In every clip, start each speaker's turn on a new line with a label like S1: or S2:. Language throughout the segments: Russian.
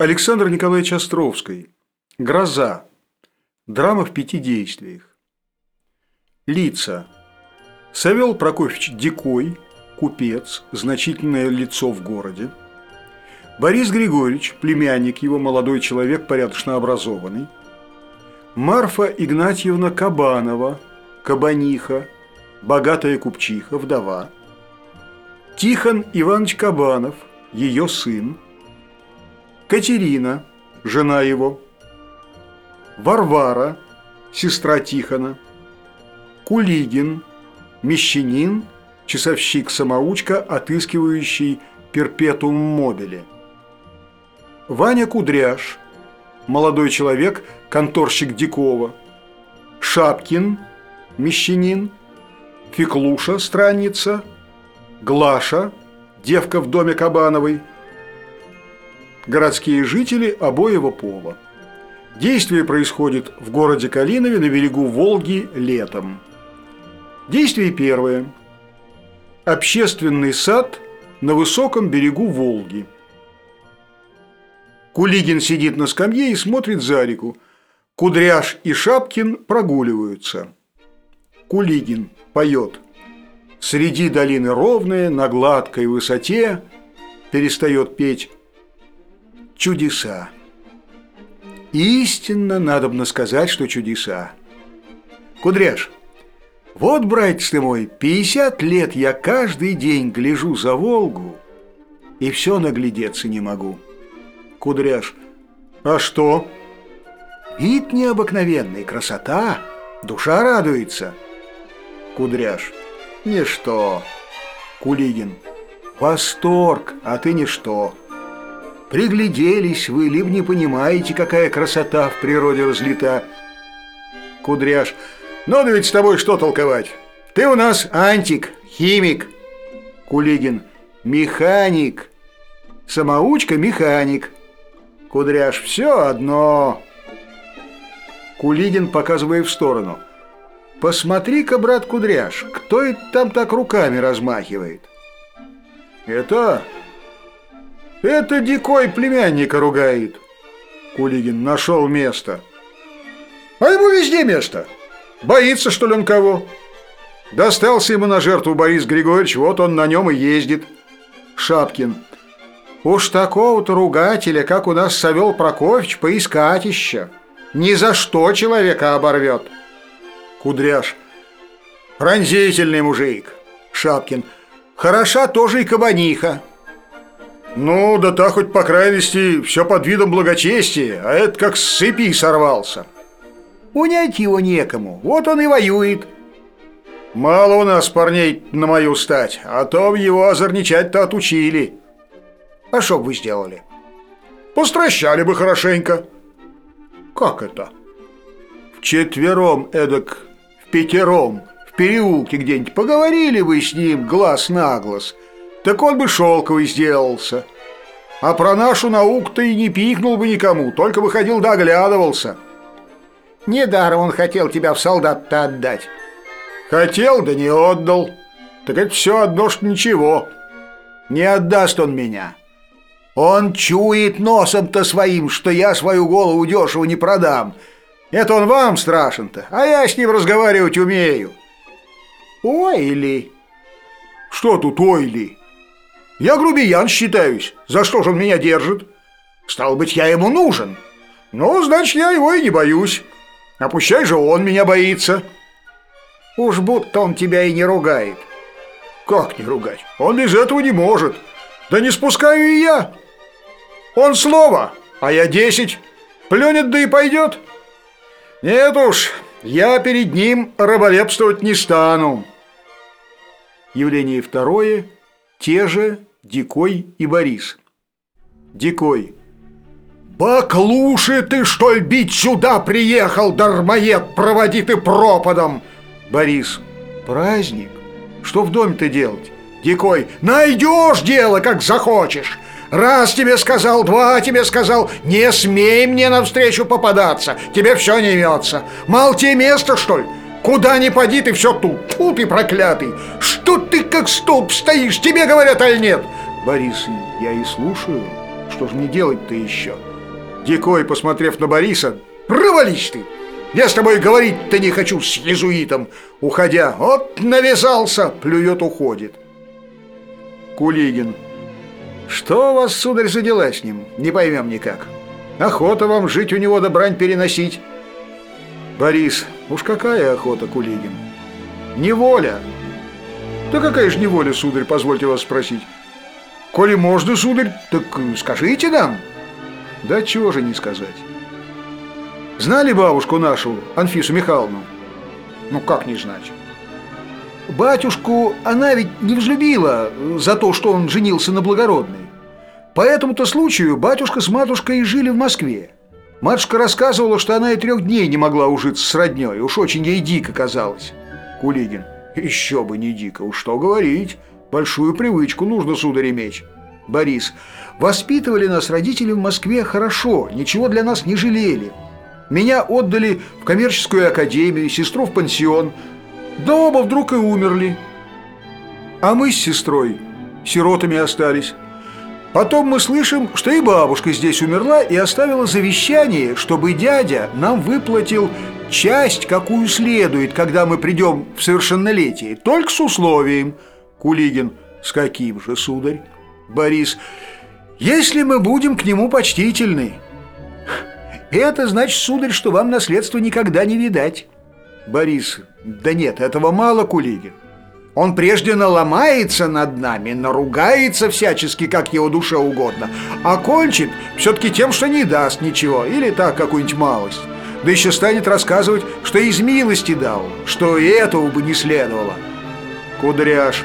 S1: Александр Николаевич Островский. Гроза. Драма в пяти действиях. Лица. Савел Прокофьевич Дикой, купец, значительное лицо в городе. Борис Григорьевич, племянник его, молодой человек, порядочно образованный. Марфа Игнатьевна Кабанова, кабаниха, богатая купчиха, вдова. Тихон Иванович Кабанов, ее сын. Катерина, жена его. Варвара, сестра Тихона. Кулигин, мещанин, часовщик-самоучка, отыскивающий перпетум мобили. Ваня Кудряш, молодой человек, конторщик Дикова. Шапкин, мещанин. Феклуша, странница. Глаша, девка в доме Кабановой. Городские жители обоего пола. Действие происходит в городе Калинове на берегу Волги летом. Действие первое. Общественный сад на высоком берегу Волги. Кулигин сидит на скамье и смотрит за реку. Кудряш и Шапкин прогуливаются. Кулигин поет. Среди долины ровная, на гладкой высоте перестает петь чудеса. Истинно надобно сказать, что чудеса. Кудряш, вот, братец ты мой, 50 лет я каждый день гляжу за Волгу и все наглядеться не могу. Кудряш, а что? Вид необыкновенный, красота, душа радуется. Кудряш, ничто. Кулигин, восторг, а ты ничто. Пригляделись вы, либо не понимаете, какая красота в природе разлита. Кудряш. Да ведь с тобой что толковать? Ты у нас антик, химик. Кулигин. Механик. Самоучка механик. Кудряш. Все одно. Кулигин, показывая в сторону. Посмотри-ка, брат Кудряш, кто это там так руками размахивает? Это это дикой племянника ругает. Кулигин нашел место. А ему везде место. Боится, что ли, он кого? Достался ему на жертву Борис Григорьевич, вот он на нем и ездит. Шапкин. Уж такого-то ругателя, как у нас Савел Прокофьевич, поискать еще. Ни за что человека оборвет. Кудряш. Пронзительный мужик. Шапкин. Хороша тоже и кабаниха. Ну, да та хоть по крайности все под видом благочестия, а это как с цепи сорвался. Унять его некому, вот он и воюет. Мало у нас парней на мою стать, а то его озорничать-то отучили. А что бы вы сделали? Постращали бы хорошенько. Как это? В четвером эдак, в пятером, в переулке где-нибудь поговорили бы с ним глаз на глаз – так он бы шелковый сделался. А про нашу науку-то и не пикнул бы никому, только бы ходил да оглядывался. Недаром он хотел тебя в солдат-то отдать. Хотел, да не отдал. Так это все одно, что ничего. Не отдаст он меня. Он чует носом-то своим, что я свою голову дешево не продам. Это он вам страшен-то, а я с ним разговаривать умею. Ой ли? Что тут ой ли? Я грубиян считаюсь. За что же он меня держит? Стал быть, я ему нужен. Ну, значит, я его и не боюсь. А же он меня боится. Уж будто он тебя и не ругает. Как не ругать? Он без этого не может. Да не спускаю и я. Он слово, а я десять. Плюнет, да и пойдет. Нет уж, я перед ним раболепствовать не стану. Явление второе. Те же Дикой и Борис. Дикой. «Баклуши ты, что ли, бить сюда приехал, дармоед, проводи ты пропадом!» Борис. «Праздник? Что в доме-то делать?» Дикой. «Найдешь дело, как захочешь!» Раз тебе сказал, два тебе сказал, не смей мне навстречу попадаться, тебе все не имется. Мал тебе место, что ли? Куда ни поди, ты все тут, тут и проклятый. Что ты как столб стоишь, тебе говорят, аль нет? Борис, я и слушаю. Что же мне делать-то еще? Дикой, посмотрев на Бориса, провались ты! Я с тобой говорить-то не хочу с езуитом. Уходя, вот навязался, плюет, уходит. Кулигин. Что у вас, сударь, за дела с ним? Не поймем никак. Охота вам жить у него да брань переносить. Борис, уж какая охота, Кулигин? Неволя. Да какая же неволя, сударь, позвольте вас спросить. Коли можно, сударь, так скажите нам. Да чего же не сказать. Знали бабушку нашу, Анфису Михайловну? Ну как не знать? Батюшку она ведь не взлюбила за то, что он женился на благородной. По этому-то случаю батюшка с матушкой и жили в Москве. Матушка рассказывала, что она и трех дней не могла ужиться с роднёй, уж очень ей дико казалось. Кулигин. Еще бы не дико, уж что говорить. Большую привычку нужно, сударь, иметь. Борис. Воспитывали нас родители в Москве хорошо, ничего для нас не жалели. Меня отдали в коммерческую академию, сестру в пансион. Да оба вдруг и умерли. А мы с сестрой сиротами остались. Потом мы слышим, что и бабушка здесь умерла и оставила завещание, чтобы дядя нам выплатил часть, какую следует, когда мы придем в совершеннолетие, только с условием. Кулигин, с каким же, сударь? Борис, если мы будем к нему почтительны. Это значит, сударь, что вам наследство никогда не видать. Борис, да нет, этого мало, Кулигин. Он прежде наломается над нами, наругается всячески, как его душе угодно, а кончит все-таки тем, что не даст ничего, или так, какую-нибудь малость. Да еще станет рассказывать, что из милости дал, что и этого бы не следовало. Кудряш,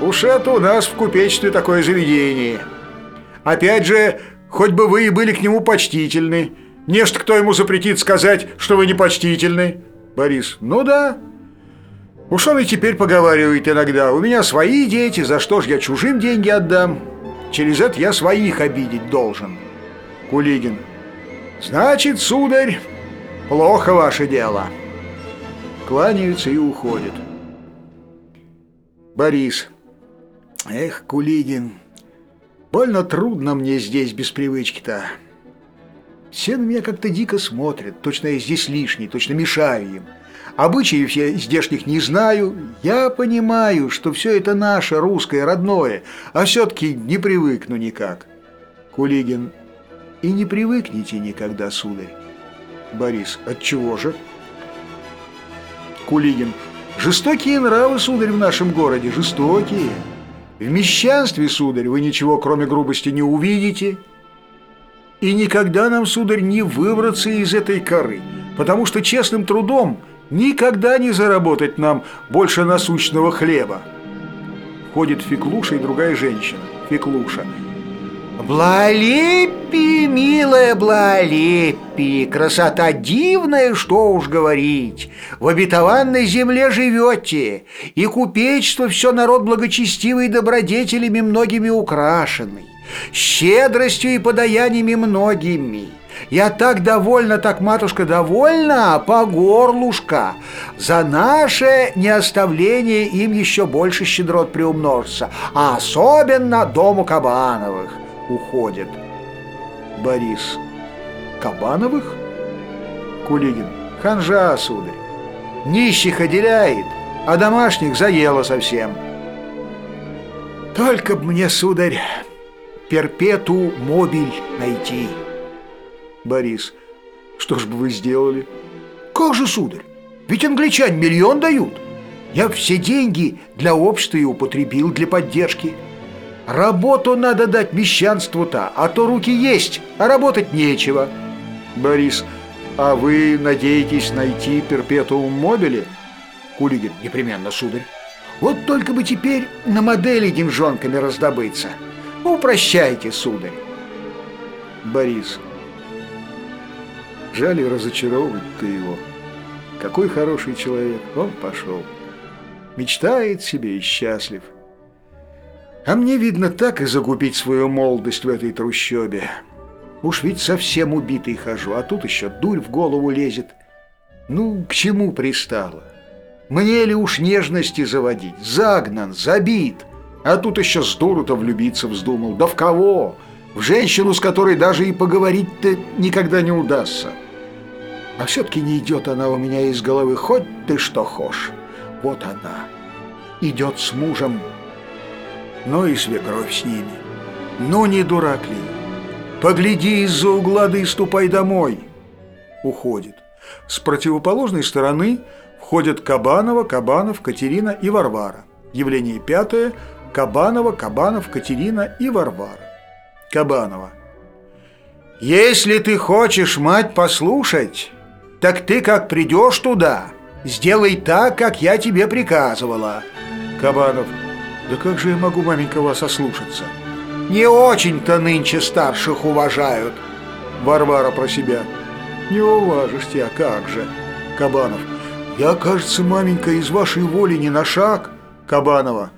S1: уж это у нас в купечестве такое заведение. Опять же, хоть бы вы и были к нему почтительны, Нечто кто ему запретит сказать, что вы непочтительны? Борис. Ну да. Уж он и теперь поговаривает иногда. У меня свои дети, за что ж я чужим деньги отдам? Через это я своих обидеть должен. Кулигин. Значит, сударь, плохо ваше дело. Кланяются и уходят. Борис. Эх, Кулигин, больно трудно мне здесь без привычки-то. Все на меня как-то дико смотрят, точно я здесь лишний, точно мешаю им. Обычаев я здешних не знаю. Я понимаю, что все это наше, русское, родное, а все-таки не привыкну никак. Кулигин. И не привыкните никогда, сударь. Борис. От чего же? Кулигин. Жестокие нравы, сударь, в нашем городе, жестокие. В мещанстве, сударь, вы ничего, кроме грубости, не увидите. И никогда нам, сударь, не выбраться из этой коры, потому что честным трудом никогда не заработать нам больше насущного хлеба. Ходит Феклуша и другая женщина. Феклуша. Блалепи, милая Блалепи, красота дивная, что уж говорить. В обетованной земле живете, и купечество все народ благочестивый добродетелями многими украшенный щедростью и подаяниями многими. Я так довольна, так, матушка, довольна, по горлушка. За наше неоставление им еще больше щедрот приумножится, а особенно дому Кабановых уходит. Борис. Кабановых? Кулигин. Ханжа, сударь. Нищих отделяет, а домашних заело совсем. Только б мне, сударь, перпету мобиль найти. Борис. Что ж бы вы сделали? Как же, сударь? Ведь англичане миллион дают. Я все деньги для общества и употребил для поддержки. Работу надо дать мещанству-то, а то руки есть, а работать нечего. Борис. А вы надеетесь найти перпетуум мобили? Кулигин. Непременно, сударь. Вот только бы теперь на модели деньжонками раздобыться. Ну, сударь. Борис. Жаль разочаровывать ты его. Какой хороший человек. Он пошел. Мечтает себе и счастлив. А мне, видно, так и загубить свою молодость в этой трущобе. Уж ведь совсем убитый хожу, а тут еще дурь в голову лезет. Ну, к чему пристало? Мне ли уж нежности заводить? Загнан, забит. А тут еще с дуру-то влюбиться вздумал. Да в кого? в женщину, с которой даже и поговорить-то никогда не удастся. А все-таки не идет она у меня из головы, хоть ты что хошь. Вот она, идет с мужем, ну и свекровь с ними. Ну не дурак ли? Погляди из-за угла да и ступай домой. Уходит. С противоположной стороны входят Кабанова, Кабанов, Катерина и Варвара. Явление пятое. Кабанова, Кабанов, Катерина и Варвара. Кабанова. «Если ты хочешь, мать, послушать, так ты как придешь туда, сделай так, как я тебе приказывала». Кабанов. «Да как же я могу, маменька, вас ослушаться?» «Не очень-то нынче старших уважают». Варвара про себя. «Не уважишь тебя, как же?» Кабанов. «Я, кажется, маменька, из вашей воли не на шаг». Кабанова.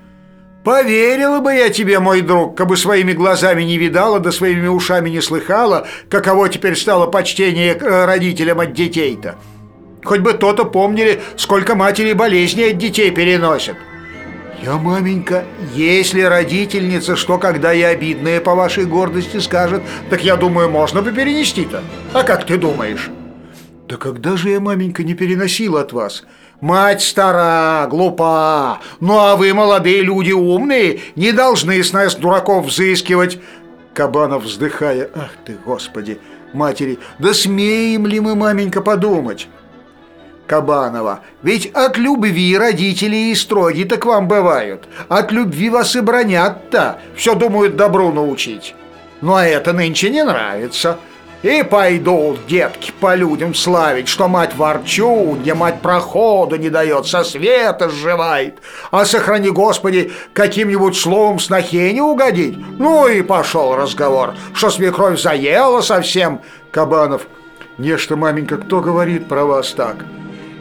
S1: «Поверила бы я тебе, мой друг, кабы своими глазами не видала, да своими ушами не слыхала, каково теперь стало почтение э, родителям от детей-то. Хоть бы то-то помнили, сколько матери болезней от детей переносят». «Я, маменька, если родительница что когда и обидное по вашей гордости скажет, так я думаю, можно бы перенести-то. А как ты думаешь?» «Да когда же я, маменька, не переносила от вас?» Мать стара, глупа, ну а вы, молодые люди умные, не должны с нас, дураков, взыскивать. Кабанов, вздыхая, ах ты, господи, матери, да смеем ли мы, маменька, подумать? Кабанова, ведь от любви родители и строги-то к вам бывают. От любви вас и бронят-то, все думают добру научить. Ну а это нынче не нравится. И пойдут детки по людям славить, что мать ворчу, где мать прохода не дает, со света сживает. А сохрани, Господи, каким-нибудь словом снохе не угодить. Ну и пошел разговор, что свекровь заела совсем. Кабанов, нечто, маменька, кто говорит про вас так?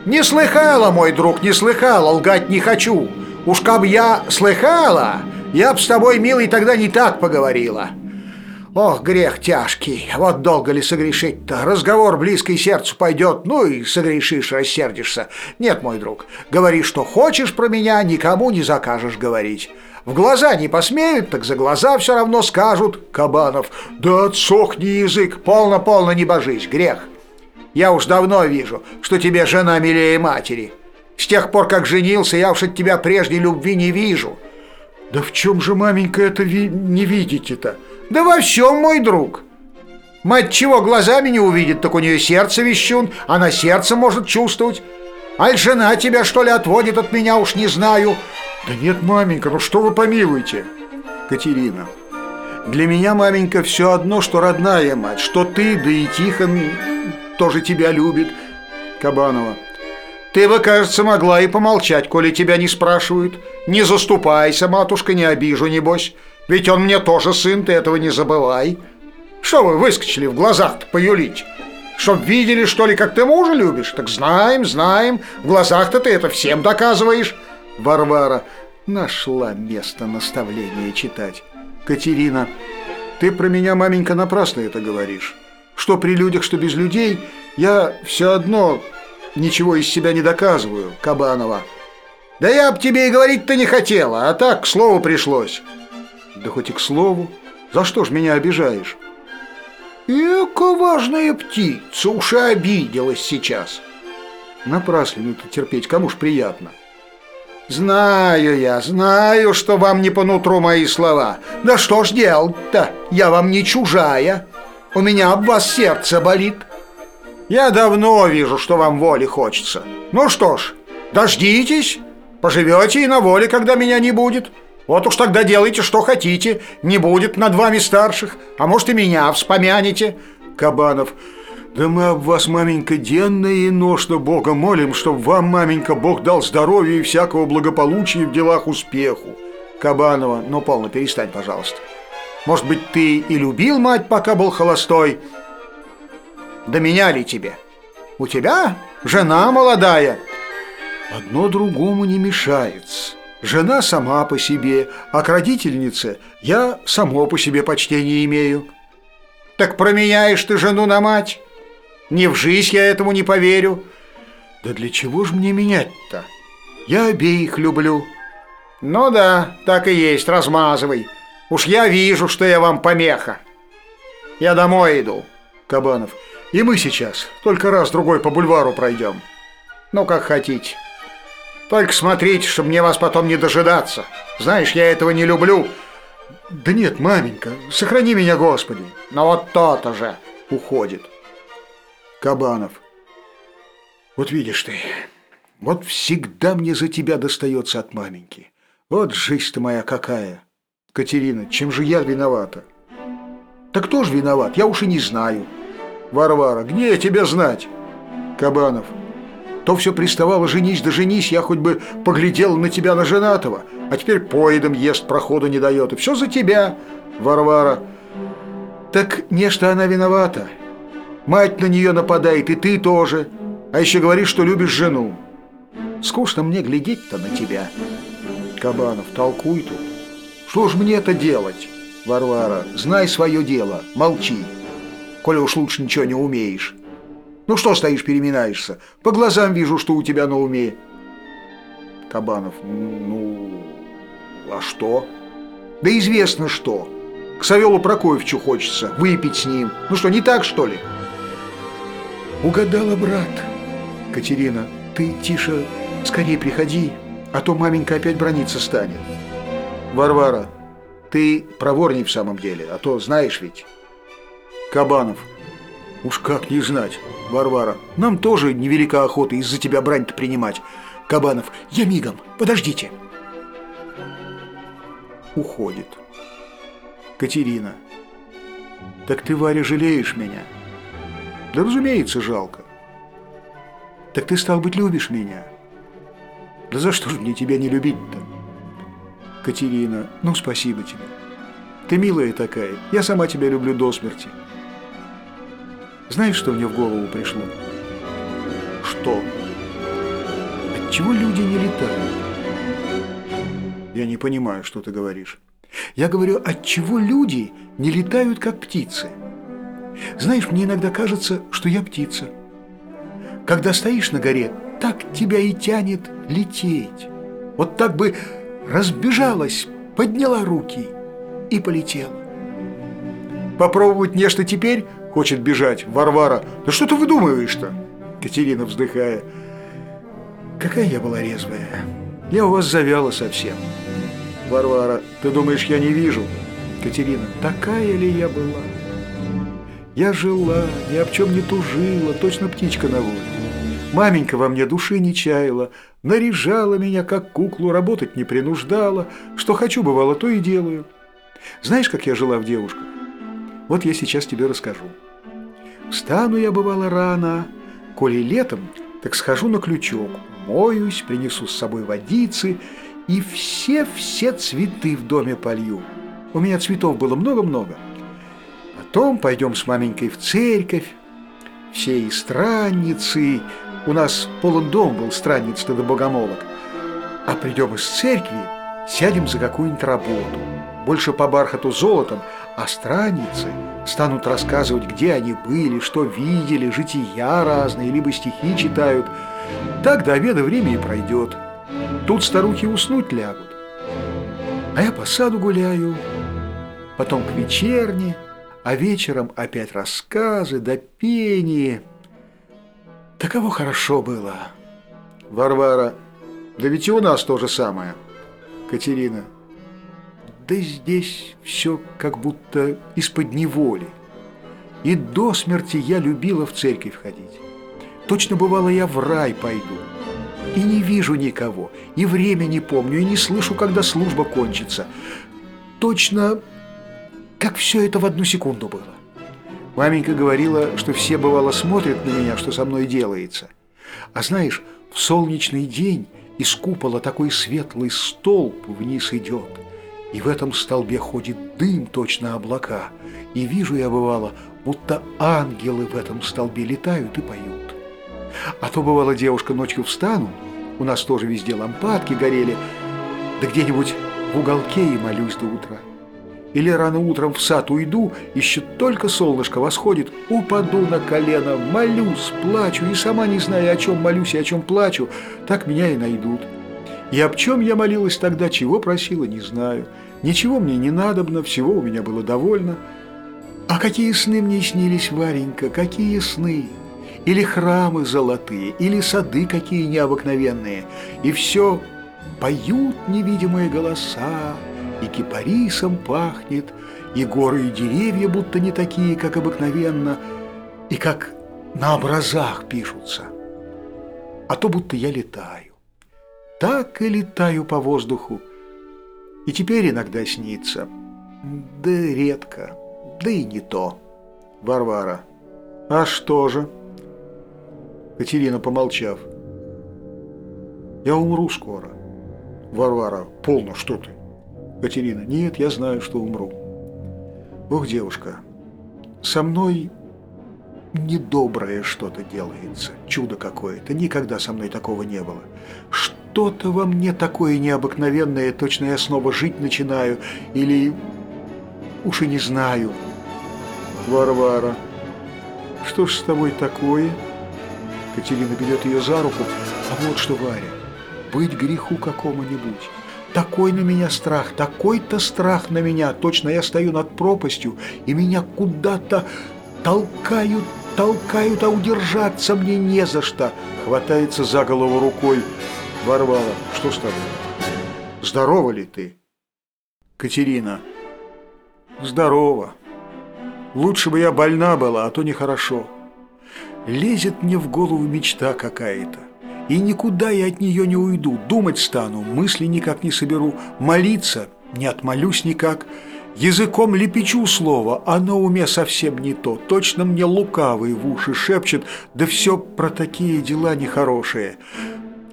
S1: Не слыхала, мой друг, не слыхала, лгать не хочу. Уж каб я слыхала, я б с тобой, милый, тогда не так поговорила. Ох, грех тяжкий, вот долго ли согрешить-то? Разговор близкий сердцу пойдет, ну и согрешишь, рассердишься. Нет, мой друг, говори, что хочешь про меня, никому не закажешь говорить. В глаза не посмеют, так за глаза все равно скажут. Кабанов, да отсохни язык, полно-полно не божись, грех. Я уж давно вижу, что тебе жена милее матери. С тех пор, как женился, я уж от тебя прежней любви не вижу. Да в чем же, маменька, это ви не видите-то? Да во всем, мой друг. Мать чего глазами не увидит, так у нее сердце вещун, она сердце может чувствовать. Аль жена тебя, что ли, отводит от меня, уж не знаю. Да нет, маменька, ну что вы помилуете? Катерина. Для меня, маменька, все одно, что родная мать, что ты, да и Тихон тоже тебя любит. Кабанова. Ты бы, кажется, могла и помолчать, коли тебя не спрашивают. Не заступайся, матушка, не обижу, небось. Ведь он мне тоже сын, ты этого не забывай. Что вы выскочили в глазах-то поюлить? Чтоб видели, что ли, как ты мужа любишь? Так знаем, знаем. В глазах-то ты это всем доказываешь. Варвара нашла место наставления читать. Катерина, ты про меня, маменька, напрасно это говоришь. Что при людях, что без людей, я все одно ничего из себя не доказываю, Кабанова. Да я об тебе и говорить-то не хотела, а так, к слову, пришлось. Да хоть и к слову, за что ж меня обижаешь? Эка важная птица, уж и обиделась сейчас. Напрасленно это терпеть, кому ж приятно. Знаю я, знаю, что вам не по нутру мои слова. Да что ж делать-то, я вам не чужая. У меня об вас сердце болит. Я давно вижу, что вам воли хочется. Ну что ж, дождитесь, поживете и на воле, когда меня не будет. Вот уж тогда делайте, что хотите. Не будет над вами старших, а может и меня вспомянете. Кабанов. Да мы об вас, маменька, денно и ношно Бога молим, чтоб вам, маменька, Бог дал здоровья и всякого благополучия в делах успеху. Кабанова. Ну, полно, перестань, пожалуйста. Может быть, ты и любил мать, пока был холостой, да меня ли тебе? У тебя жена молодая. Одно другому не мешается. Жена сама по себе, а к родительнице я само по себе почтение имею. Так променяешь ты жену на мать? Не в жизнь я этому не поверю. Да для чего же мне менять-то? Я обеих люблю. Ну да, так и есть, размазывай. Уж я вижу, что я вам помеха. Я домой иду. Кабанов. И мы сейчас. Только раз-другой по бульвару пройдем. Ну, как хотите. Только смотрите, чтобы мне вас потом не дожидаться. Знаешь, я этого не люблю. Да нет, маменька, сохрани меня, Господи. Но вот то-то же. Уходит. Кабанов. Вот видишь ты, вот всегда мне за тебя достается от маменьки. Вот жизнь ты моя какая. Катерина, чем же я виновата? Так кто же виноват? Я уж и не знаю. Варвара, где я тебя знать? Кабанов. То все приставало женись да женись, я хоть бы поглядел на тебя на женатого, а теперь поедом ест, проходу не дает, и все за тебя, Варвара. Так не что она виновата. Мать на нее нападает, и ты тоже. А еще говоришь, что любишь жену. Скучно мне глядеть-то на тебя. Кабанов, толкуй тут. Что ж мне это делать? Варвара, знай свое дело, молчи. Коли уж лучше ничего не умеешь. Ну что стоишь, переминаешься? По глазам вижу, что у тебя на уме. Кабанов, ну, а что? Да известно что. К Савелу Прокофьевичу хочется выпить с ним. Ну что, не так, что ли? Угадала, брат. Катерина, ты тише, скорее приходи, а то маменька опять брониться станет. Варвара, ты проворней в самом деле, а то знаешь ведь. Кабанов, уж как не знать. Варвара, нам тоже невелика охота из-за тебя брань-то принимать. Кабанов, я мигом, подождите. Уходит. Катерина, так ты, Варя, жалеешь меня? Да разумеется, жалко. Так ты, стал быть, любишь меня? Да за что же мне тебя не любить-то? Катерина, ну спасибо тебе. Ты милая такая, я сама тебя люблю до смерти. Знаешь, что мне в голову пришло? Что? Отчего люди не летают? Я не понимаю, что ты говоришь. Я говорю, отчего люди не летают, как птицы? Знаешь, мне иногда кажется, что я птица. Когда стоишь на горе, так тебя и тянет лететь. Вот так бы разбежалась, подняла руки и полетела. Попробовать нечто теперь хочет бежать Варвара. Да что ты выдумываешь-то? Катерина, вздыхая. Какая я была резвая. Я у вас завяла совсем. Варвара, ты думаешь, я не вижу? Катерина, такая ли я была? Я жила, ни об чем не тужила, точно птичка на воле. Маменька во мне души не чаяла, наряжала меня, как куклу, работать не принуждала. Что хочу, бывало, то и делаю. Знаешь, как я жила в девушках? Вот я сейчас тебе расскажу. Встану я, бывало, рано, коли летом, так схожу на крючок, моюсь, принесу с собой водицы и все-все цветы в доме полью. У меня цветов было много-много. Потом пойдем с маменькой в церковь, все и странницы. У нас полон дом был странниц до богомолок. А придем из церкви, сядем за какую-нибудь работу. Больше по бархату золотом, а странницы станут рассказывать, где они были, что видели, жития разные, либо стихи читают. Так до обеда время и пройдет. Тут старухи уснуть лягут. А я по саду гуляю, потом к вечерне, а вечером опять рассказы да пение. Таково хорошо было. Варвара, да ведь и у нас то же самое. Катерина, да здесь все как будто из-под неволи. И до смерти я любила в церковь ходить. Точно бывало, я в рай пойду. И не вижу никого, и время не помню, и не слышу, когда служба кончится. Точно как все это в одну секунду было. Маменька говорила, что все бывало смотрят на меня, что со мной делается. А знаешь, в солнечный день из купола такой светлый столб вниз идет. И в этом столбе ходит дым, точно облака. И вижу я, бывало, будто ангелы в этом столбе летают и поют. А то, бывало, девушка ночью встану, у нас тоже везде лампадки горели, да где-нибудь в уголке и молюсь до утра. Или рано утром в сад уйду, еще только солнышко восходит, упаду на колено, молюсь, плачу, и сама не знаю, о чем молюсь и о чем плачу, так меня и найдут. И об чем я молилась тогда, чего просила, не знаю. Ничего мне не надобно, всего у меня было довольно. А какие сны мне снились, Варенька, какие сны! Или храмы золотые, или сады какие необыкновенные. И все поют невидимые голоса, и кипарисом пахнет, и горы и деревья будто не такие, как обыкновенно, и как на образах пишутся. А то будто я летаю. Так и летаю по воздуху. И теперь иногда снится. Да редко. Да и не то. Варвара. А что же? Катерина, помолчав. Я умру скоро. Варвара. Полно, что ты? Катерина. Нет, я знаю, что умру. Ох, девушка, со мной недоброе что-то делается, чудо какое-то. Никогда со мной такого не было. Что-то во мне такое необыкновенное, точно я снова жить начинаю, или уж и не знаю. Варвара, что ж с тобой такое? Катерина берет ее за руку, а вот что, Варя, быть греху какому-нибудь. Такой на меня страх, такой-то страх на меня. Точно я стою над пропастью, и меня куда-то толкают, толкают, а удержаться мне не за что. Хватается за голову рукой. Варвара, что с тобой? Здорова ли ты? Катерина. Здорово. Лучше бы я больна была, а то нехорошо. Лезет мне в голову мечта какая-то. И никуда я от нее не уйду, думать стану, мысли никак не соберу, молиться не отмолюсь никак. Языком лепечу слово, а на уме совсем не то. Точно мне лукавый в уши шепчет, да все про такие дела нехорошие.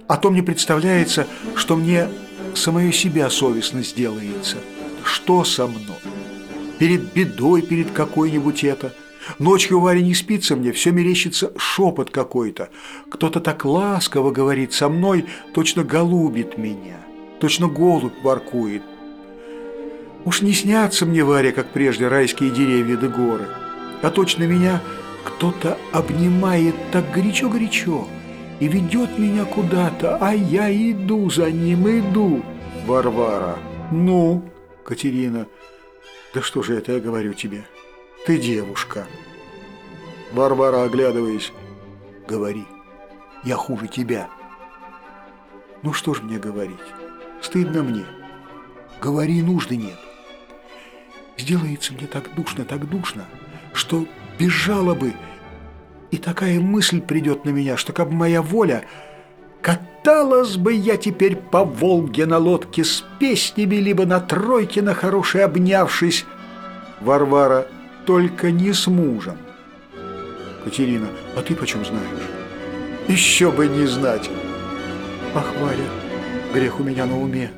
S1: А то мне представляется, что мне самое себя совестно сделается. Что со мной? Перед бедой, перед какой-нибудь это – Ночью Варя не спится мне, все мерещится шепот какой-то. Кто-то так ласково говорит со мной, точно голубит меня, точно голубь воркует. Уж не снятся мне, Варя, как прежде, райские деревья да горы, а точно меня кто-то обнимает так горячо-горячо и ведет меня куда-то, а я иду за ним, иду. Варвара. Ну, Катерина, да что же это я говорю тебе? Ты девушка. Варвара, оглядываясь, говори. Я хуже тебя. Ну что ж мне говорить? Стыдно мне. Говори, нужды нет. Сделается мне так душно, так душно, что бежала бы, и такая мысль придет на меня, что как бы моя воля, каталась бы я теперь по Волге на лодке с песнями, либо на тройке на хорошей обнявшись. Варвара только не с мужем. Катерина, а ты почем знаешь? Еще бы не знать. Ах, Варя, грех у меня на уме.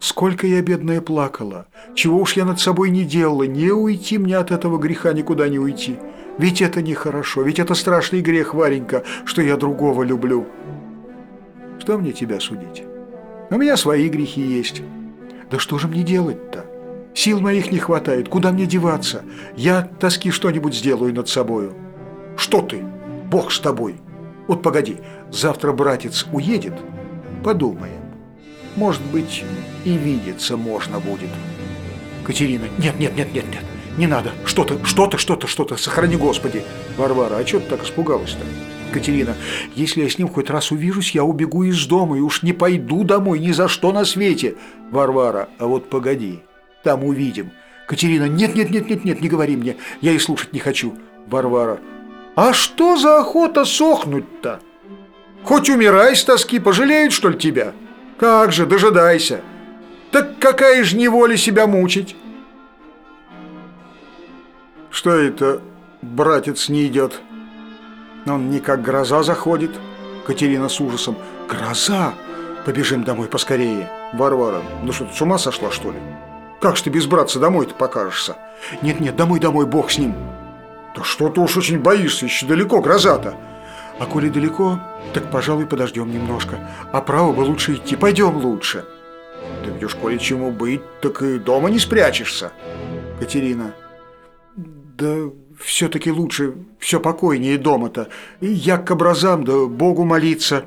S1: Сколько я, бедная, плакала. Чего уж я над собой не делала. Не уйти мне от этого греха, никуда не уйти. Ведь это нехорошо, ведь это страшный грех, Варенька, что я другого люблю. Что мне тебя судить? У меня свои грехи есть. Да что же мне делать-то? Сил моих не хватает, куда мне деваться? Я тоски что-нибудь сделаю над собою. Что ты? Бог с тобой. Вот погоди, завтра братец уедет? Подумаем. Может быть, и видеться можно будет. Катерина, нет, нет, нет, нет, нет, не надо. Что-то, что-то, что-то, что-то, сохрани Господи. Варвара, а что ты так испугалась-то? Катерина, если я с ним хоть раз увижусь, я убегу из дома и уж не пойду домой ни за что на свете. Варвара, а вот погоди. Там увидим. Катерина, нет, нет, нет, нет, нет, не говори мне, я и слушать не хочу. Варвара, а что за охота сохнуть-то? Хоть умирай с тоски, пожалеют, что ли, тебя? Как же, дожидайся. Так какая же неволя себя мучить? Что это, братец не идет? Он не как гроза заходит. Катерина с ужасом. Гроза? Побежим домой поскорее. Варвара, ну что, ты с ума сошла, что ли? Как ж ты без братца домой-то покажешься? Нет-нет, домой-домой, бог с ним. Да что ты уж очень боишься, еще далеко гроза-то. А коли далеко, так, пожалуй, подождем немножко. А право бы лучше идти, пойдем лучше. Да ведь уж коли чему быть, так и дома не спрячешься. Катерина. Да все-таки лучше, все покойнее дома-то. Я к образам, да Богу молиться.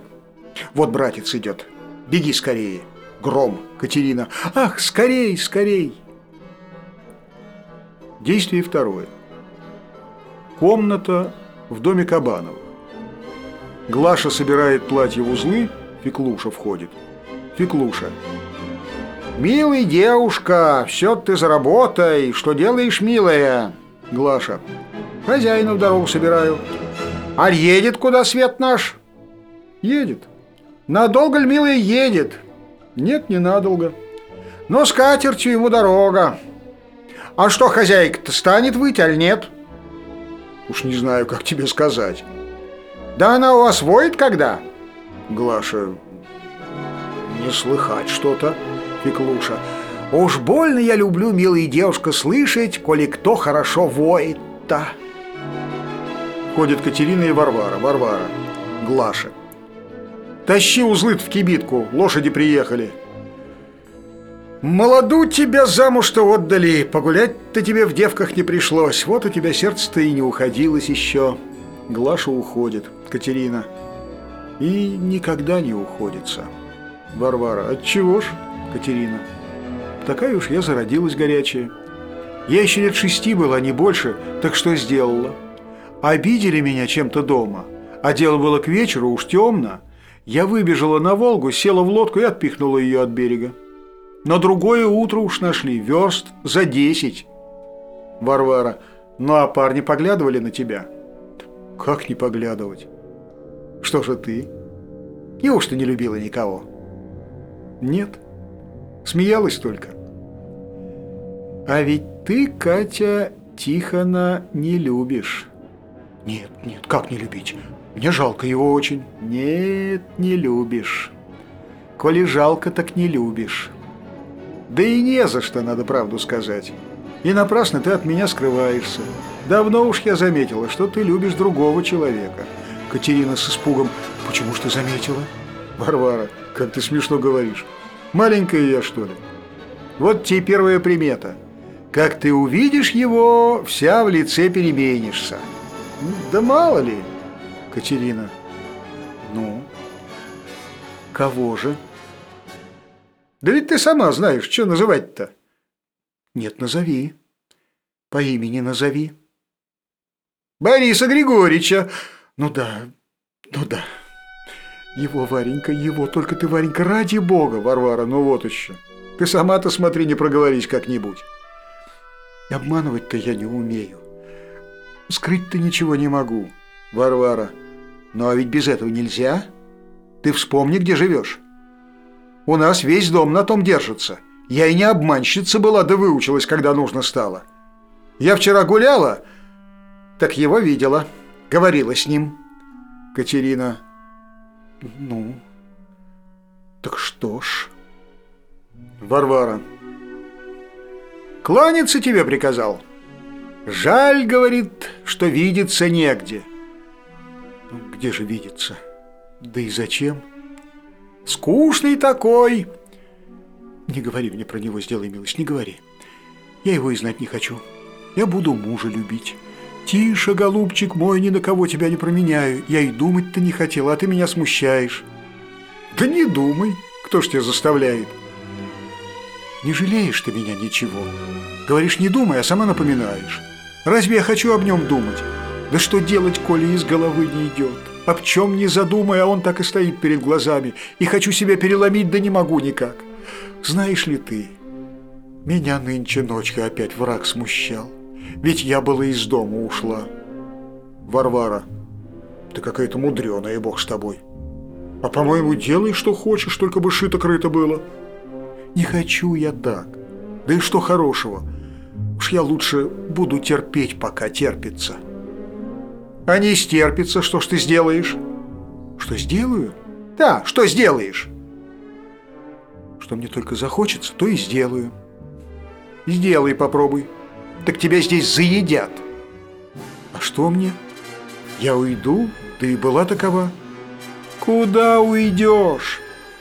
S1: Вот братец идет. Беги скорее. Гром, Катерина. Ах, скорей, скорей! Действие второе. Комната в доме Кабанова. Глаша собирает платье в узлы, Феклуша входит. Феклуша. «Милый девушка, все ты заработай, что делаешь, милая?» Глаша. «Хозяина в дорогу собираю». «А едет куда свет наш?» «Едет». «Надолго ли, милая, едет?» «Нет, не надолго». «Но с катертью ему дорога». «А что, хозяйка-то станет выйти, аль нет?» «Уж не знаю, как тебе сказать». «Да она у вас воет когда?» Глаша. «Не слыхать что-то». Феклуша. «Уж больно я люблю, милая девушка, слышать, коли кто хорошо воет-то». Ходит Катерина и Варвара. Варвара. Глаша. «Тащи узлы в кибитку, лошади приехали». «Молоду тебя замуж-то отдали, погулять-то тебе в девках не пришлось, вот у тебя сердце-то и не уходилось еще». Глаша уходит. Катерина. И никогда не уходится. Варвара. Отчего ж? Катерина. Такая уж я зародилась горячая. Я еще лет шести была, не больше, так что сделала? Обидели меня чем-то дома, а дело было к вечеру, уж темно. Я выбежала на Волгу, села в лодку и отпихнула ее от берега. На другое утро уж нашли, верст за десять. Варвара. Ну а парни поглядывали на тебя? Как не поглядывать? Что же ты? Неужто не любила никого? Нет. Смеялась только. А ведь ты, Катя, Тихона не любишь. Нет, нет, как не любить? Мне жалко его очень. Нет, не любишь. Коли жалко, так не любишь. Да и не за что, надо правду сказать. И напрасно ты от меня скрываешься. Давно уж я заметила, что ты любишь другого человека. Катерина с испугом. «Почему ж ты заметила?» «Варвара, как ты смешно говоришь. Маленькая я, что ли?» «Вот тебе первая примета. Как ты увидишь его, вся в лице переменишься». «Да мало ли!» Катерина. «Ну?» «Кого же?» «Да ведь ты сама знаешь, что называть-то?» «Нет, назови. По имени назови». «Бориса Григорьевича!» Ну да, ну да. Его, Варенька, его, только ты, Варенька, ради бога, Варвара, ну вот еще. Ты сама-то смотри, не проговорись как-нибудь. Обманывать-то я не умею. Скрыть-то ничего не могу, Варвара. Ну а ведь без этого нельзя. Ты вспомни, где живешь. У нас весь дом на том держится. Я и не обманщица была, да выучилась, когда нужно стало. Я вчера гуляла, так его видела. Говорила с ним. Катерина. Ну, так что ж. Варвара. Кланяться тебе приказал. Жаль, говорит, что видеться негде. Ну, где же видеться? Да и зачем? Скучный такой. Не говори мне про него, сделай милость, не говори. Я его и знать не хочу. Я буду мужа любить. «Тише, голубчик мой, ни на кого тебя не променяю. Я и думать-то не хотела, а ты меня смущаешь». «Да не думай, кто ж тебя заставляет?» «Не жалеешь ты меня ничего. Говоришь, не думай, а сама напоминаешь. Разве я хочу об нем думать? Да что делать, коли из головы не идет? Об чем не задумай, а он так и стоит перед глазами. И хочу себя переломить, да не могу никак. Знаешь ли ты, меня нынче ночью опять враг смущал». Ведь я была из дома ушла. Варвара, ты какая-то мудреная, бог с тобой. А по-моему, делай, что хочешь, только бы шито-крыто было. Не хочу я так. Да и что хорошего? Уж я лучше буду терпеть, пока терпится. А не стерпится, что ж ты сделаешь? Что сделаю? Да, что сделаешь? Что мне только захочется, то и сделаю. Сделай, попробуй так тебя здесь заедят. А что мне? Я уйду, ты и была такова. Куда уйдешь?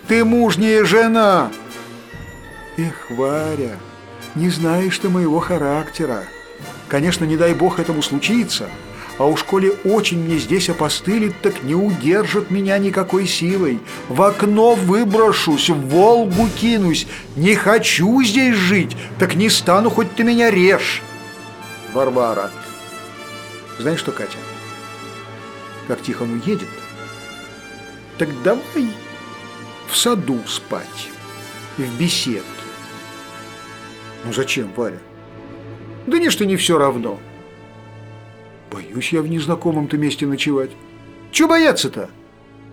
S1: Ты мужняя жена. Эх, Варя, не знаешь ты моего характера. Конечно, не дай бог этому случиться, а уж коли очень мне здесь опостылит, так не удержит меня никакой силой. В окно выброшусь, в Волгу кинусь. Не хочу здесь жить, так не стану, хоть ты меня режь. Варвара. Знаешь что, Катя? Как Тихон уедет, так давай в саду спать, в беседке. Ну зачем, Варя? Да не, что не все равно. Боюсь я в незнакомом-то месте ночевать. Чего бояться-то?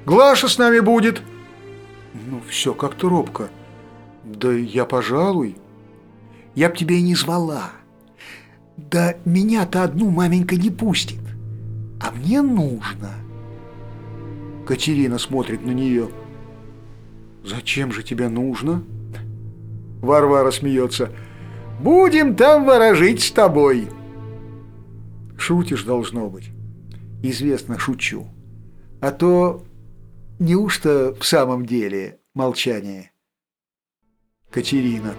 S1: Глаша с нами будет. Ну, все как-то робко. Да я, пожалуй. Я б тебя и не звала. Да меня-то одну маменька не пустит. А мне нужно. Катерина смотрит на нее. Зачем же тебе нужно? Варвара смеется. Будем там ворожить с тобой. Шутишь, должно быть. Известно, шучу. А то неужто в самом деле молчание? Катерина.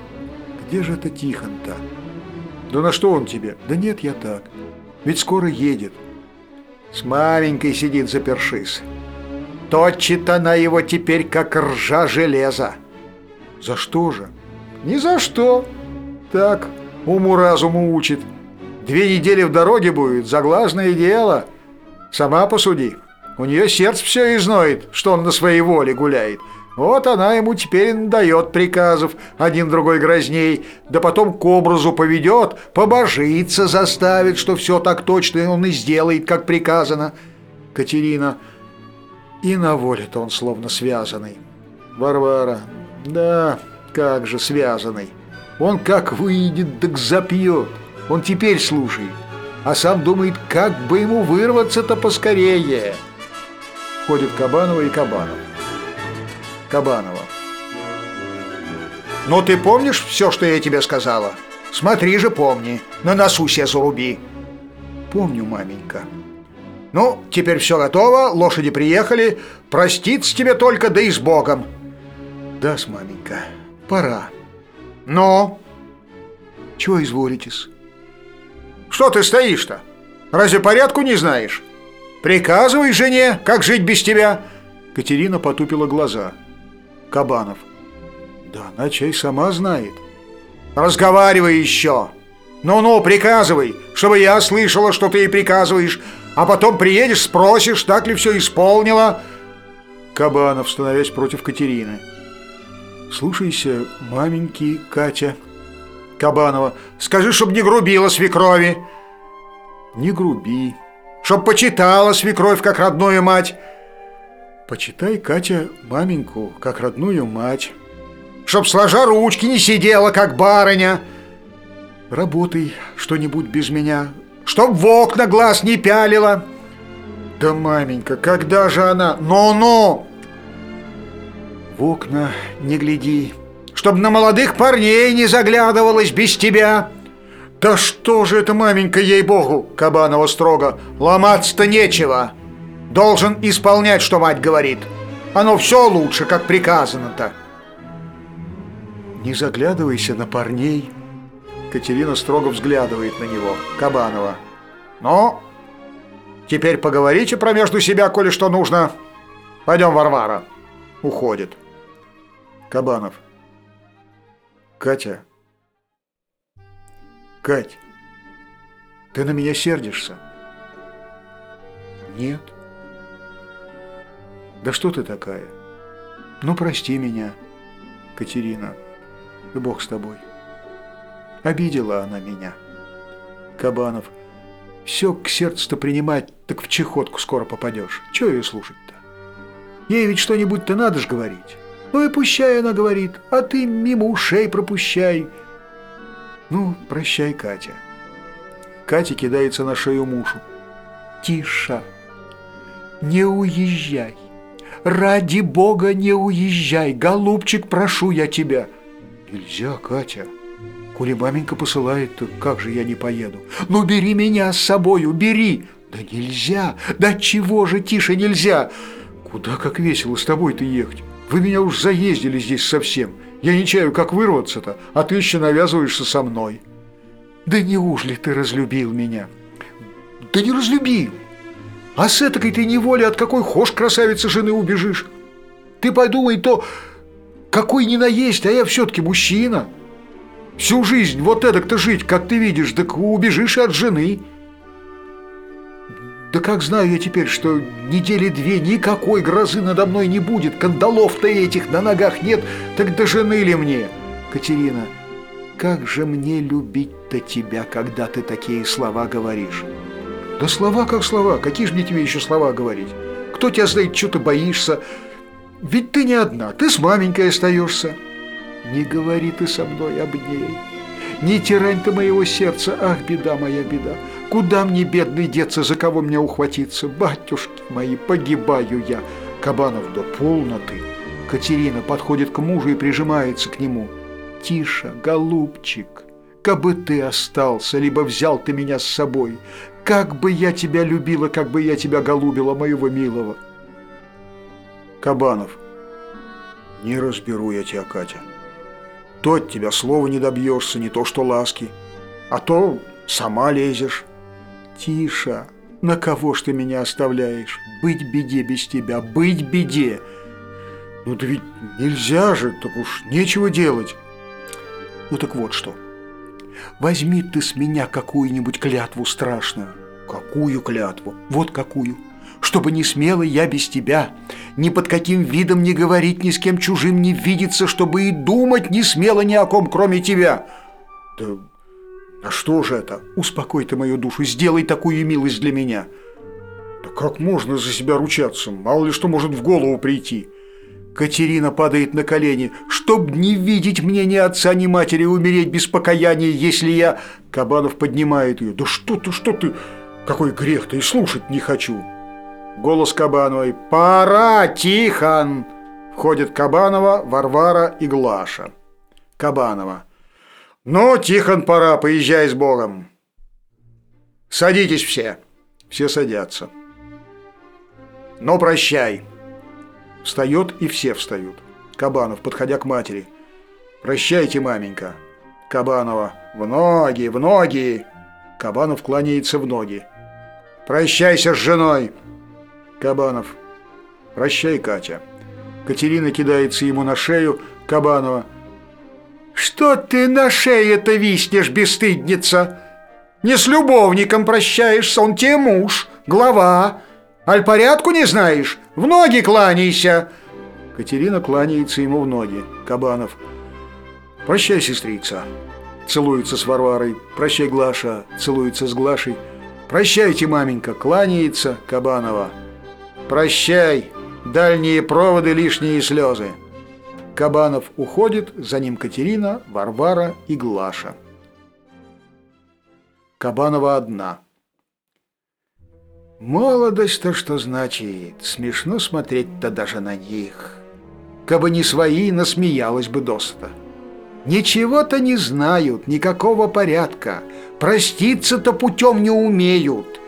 S1: Где же это Тихон-то? Да на что он тебе? Да нет, я так. Ведь скоро едет. С маменькой сидит запершись. Точит она его теперь, как ржа железа. За что же? Ни за что. Так, уму-разуму учит. Две недели в дороге будет, заглажное дело. Сама посуди. У нее сердце все изноет, что он на своей воле гуляет. Вот она ему теперь дает приказов, один другой грозней, да потом к образу поведет, побожиться заставит, что все так точно он и сделает, как приказано. Катерина. И на воле-то он словно связанный. Варвара. Да, как же связанный. Он как выйдет, так запьет. Он теперь слушает. А сам думает, как бы ему вырваться-то поскорее. Ходит Кабанова и Кабанов. Кабанова. «Ну ты помнишь все, что я тебе сказала? Смотри же, помни, на носу себе заруби». «Помню, маменька». «Ну, теперь все готово, лошади приехали, проститься тебе только, да и с Богом». «Да, с маменька, пора». «Ну?» «Чего изволитесь?» «Что ты стоишь-то? Разве порядку не знаешь? Приказывай жене, как жить без тебя!» Катерина потупила глаза. Кабанов. «Да она чай сама знает». «Разговаривай еще! Ну-ну, приказывай, чтобы я слышала, что ты ей приказываешь, а потом приедешь, спросишь, так ли все исполнила». Кабанов, становясь против Катерины. «Слушайся, маменьки, Катя». Кабанова. «Скажи, чтоб не грубила свекрови». «Не груби». «Чтоб почитала свекровь, как родную мать». «Почитай, Катя, маменьку, как родную мать». «Чтоб сложа ручки не сидела, как барыня». «Работай что-нибудь без меня». «Чтоб в окна глаз не пялила». «Да, маменька, когда же она...» «Ну-ну!» В окна не гляди. Чтоб на молодых парней не заглядывалась без тебя. Да что же это, маменька, ей-богу, Кабанова строго, ломаться-то нечего. Должен исполнять, что мать говорит. Оно все лучше, как приказано-то. Не заглядывайся на парней. Катерина строго взглядывает на него. Кабанова. Ну, теперь поговорите про между себя, коли что нужно. Пойдем, Варвара. Уходит. Кабанов. Катя. Кать, ты на меня сердишься? Нет. Да что ты такая? Ну, прости меня, Катерина. И Бог с тобой. Обидела она меня. Кабанов. Все к сердцу-то принимать, так в чехотку скоро попадешь. Чего ее слушать-то? Ей ведь что-нибудь-то надо ж говорить. Ну и пущай она говорит, а ты мимо ушей пропущай. Ну, прощай, Катя. Катя кидается на шею мужу. Тише, не уезжай. Ради бога не уезжай, голубчик, прошу я тебя. Нельзя, Катя. Коли маменька посылает, то как же я не поеду? Ну, бери меня с собою, бери. Да нельзя, да чего же тише нельзя? Куда как весело с тобой-то ехать? Вы меня уж заездили здесь совсем. Я не чаю, как вырваться-то, а ты еще навязываешься со мной. Да неужели ты разлюбил меня? Да не разлюбил. А с этакой ты неволей от какой хошь красавицы жены убежишь? Ты подумай то, какой ни наесть, а я все-таки мужчина. Всю жизнь вот эдак-то жить, как ты видишь, так убежишь от жены. Да как знаю я теперь, что недели две никакой грозы надо мной не будет, кандалов-то этих на ногах нет, так жены ли мне? Катерина, как же мне любить-то тебя, когда ты такие слова говоришь? Да слова как слова, какие же мне тебе еще слова говорить? Кто тебя знает, что ты боишься? Ведь ты не одна, ты с маменькой остаешься. Не говори ты со мной об ней. Не тирань ты моего сердца, ах, беда моя, беда. Куда мне, бедный, деться, за кого мне ухватиться? Батюшки мои, погибаю я. Кабанов, да полно ты. Катерина подходит к мужу и прижимается к нему. Тише, голубчик, кабы ты остался, либо взял ты меня с собой. Как бы я тебя любила, как бы я тебя голубила, моего милого. Кабанов, не разберу я тебя, Катя. То от тебя слова не добьешься, не то что ласки, а то сама лезешь. Тише, на кого ж ты меня оставляешь? Быть беде без тебя, быть беде. Ну да ведь нельзя же, так уж нечего делать. Ну так вот что. Возьми ты с меня какую-нибудь клятву страшную. Какую клятву? Вот какую. Чтобы не смело я без тебя, ни под каким видом не говорить ни с кем чужим не видеться, чтобы и думать не смело ни о ком, кроме тебя. Да а что же это? Успокой ты мою душу, сделай такую милость для меня. Да как можно за себя ручаться? Мало ли что может в голову прийти. Катерина падает на колени. «Чтоб не видеть мне ни отца, ни матери, умереть без покаяния, если я...» Кабанов поднимает ее. «Да что ты, что ты? Какой грех-то, и слушать не хочу!» Голос Кабановой. «Пора, Тихон!» Входят Кабанова, Варвара и Глаша. Кабанова. «Ну, Тихон, пора, поезжай с Богом!» «Садитесь все!» Все садятся. «Ну, прощай!» Встает, и все встают. Кабанов, подходя к матери. «Прощайте, маменька!» Кабанова. «В ноги, в ноги!» Кабанов кланяется в ноги. «Прощайся с женой!» Кабанов. «Прощай, Катя!» Катерина кидается ему на шею. Кабанова. «Что ты на шее-то виснешь, бесстыдница? Не с любовником прощаешься, он тебе муж, глава!» Аль порядку не знаешь? В ноги кланяйся!» Катерина кланяется ему в ноги. Кабанов. «Прощай, сестрица!» Целуется с Варварой. «Прощай, Глаша!» Целуется с Глашей. «Прощайте, маменька!» Кланяется Кабанова. «Прощай! Дальние проводы, лишние слезы!» Кабанов уходит, за ним Катерина, Варвара и Глаша. Кабанова одна. Молодость-то что значит? Смешно смотреть-то даже на них. Кабы не свои, насмеялась бы досыта. Ничего-то не знают, никакого порядка. Проститься-то путем не умеют.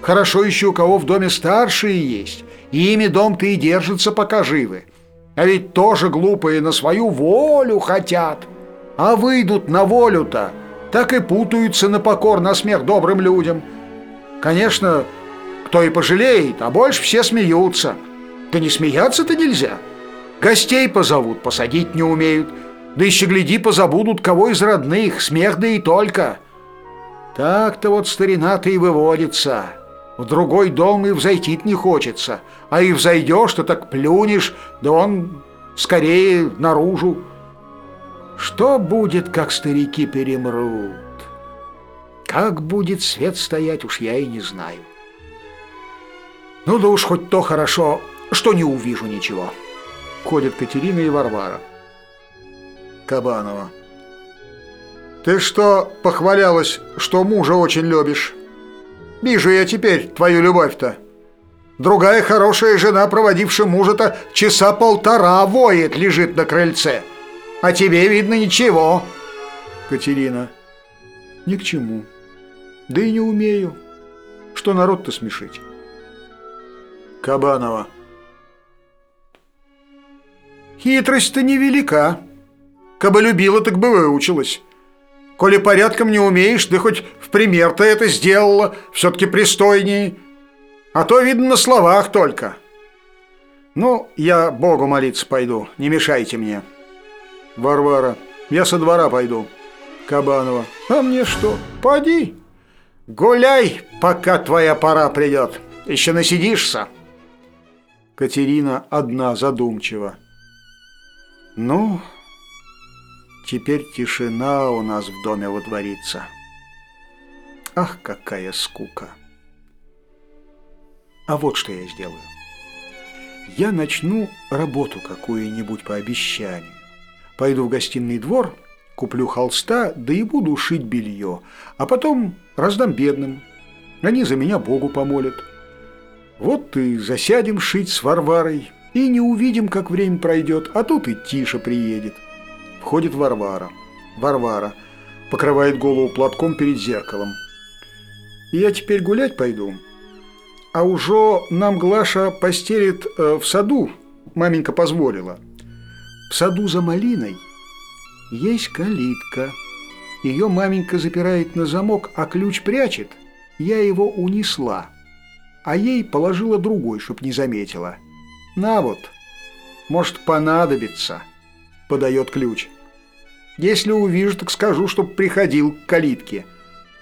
S1: Хорошо еще у кого в доме старшие есть. Ими дом-то и держится, пока живы. А ведь тоже глупые на свою волю хотят. А выйдут на волю-то, так и путаются на покор на смех добрым людям. Конечно, кто и пожалеет, а больше все смеются. Да не смеяться-то нельзя. Гостей позовут, посадить не умеют. Да еще, гляди, позабудут кого из родных, смех да и только. Так-то вот старина-то и выводится. В другой дом и взойти не хочется. А и взойдешь-то так плюнешь, да он скорее наружу. Что будет, как старики перемрут? Как будет свет стоять, уж я и не знаю. Ну да уж хоть то хорошо, что не увижу ничего. Ходят Катерина и Варвара. Кабанова. Ты что похвалялась, что мужа очень любишь? Вижу я теперь твою любовь-то. Другая хорошая жена, проводившая мужа-то часа полтора воет, лежит на крыльце. А тебе, видно, ничего. Катерина. Ни к чему. Да и не умею. Что народ-то смешить? Кабанова. Хитрость-то невелика. Кабы любила, так бы выучилась. Коли порядком не умеешь, да хоть в пример-то это сделала, все-таки пристойнее. А то, видно, на словах только. Ну, я Богу молиться пойду, не мешайте мне. Варвара, я со двора пойду. Кабанова, а мне что, поди. Гуляй, пока твоя пора придет. Еще насидишься. Катерина одна задумчива. Ну, теперь тишина у нас в доме водворится. Ах, какая скука! А вот что я сделаю. Я начну работу какую-нибудь по обещанию. Пойду в гостиный двор, куплю холста, да и буду шить белье, а потом раздам бедным. Они за меня Богу помолят. Вот и засядем шить с Варварой, и не увидим, как время пройдет, а тут и Тиша приедет. Входит Варвара. Варвара покрывает голову платком перед зеркалом. Я теперь гулять пойду. А уже нам Глаша постелит э, в саду, маменька позволила. В саду за малиной есть калитка. Ее маменька запирает на замок, а ключ прячет. Я его унесла, а ей положила другой, чтоб не заметила. На вот, может понадобится, подает ключ. Если увижу, так скажу, чтоб приходил к калитке.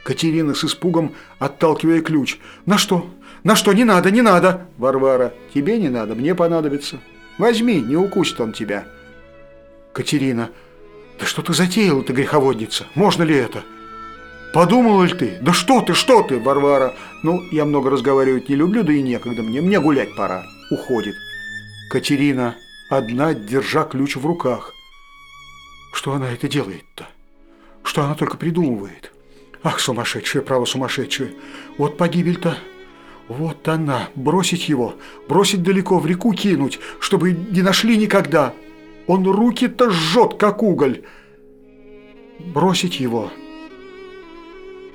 S1: Катерина с испугом отталкивая ключ. «На что? На что? Не надо, не надо!» Варвара. «Тебе не надо, мне понадобится. Возьми, не укусит он тебя». Катерина. «Да что ты затеяла-то, греховодница? Можно ли это?» «Подумала ли ты? Да что ты, что ты, Варвара?» «Ну, я много разговаривать не люблю, да и некогда мне. Мне гулять пора». Уходит. Катерина, одна, держа ключ в руках. Что она это делает-то? Что она только придумывает? Ах, сумасшедшая, право сумасшедшая. Вот погибель-то. Вот она, бросить его, бросить далеко, в реку кинуть, чтобы не нашли никогда. Он руки-то жжет, как уголь. Бросить его.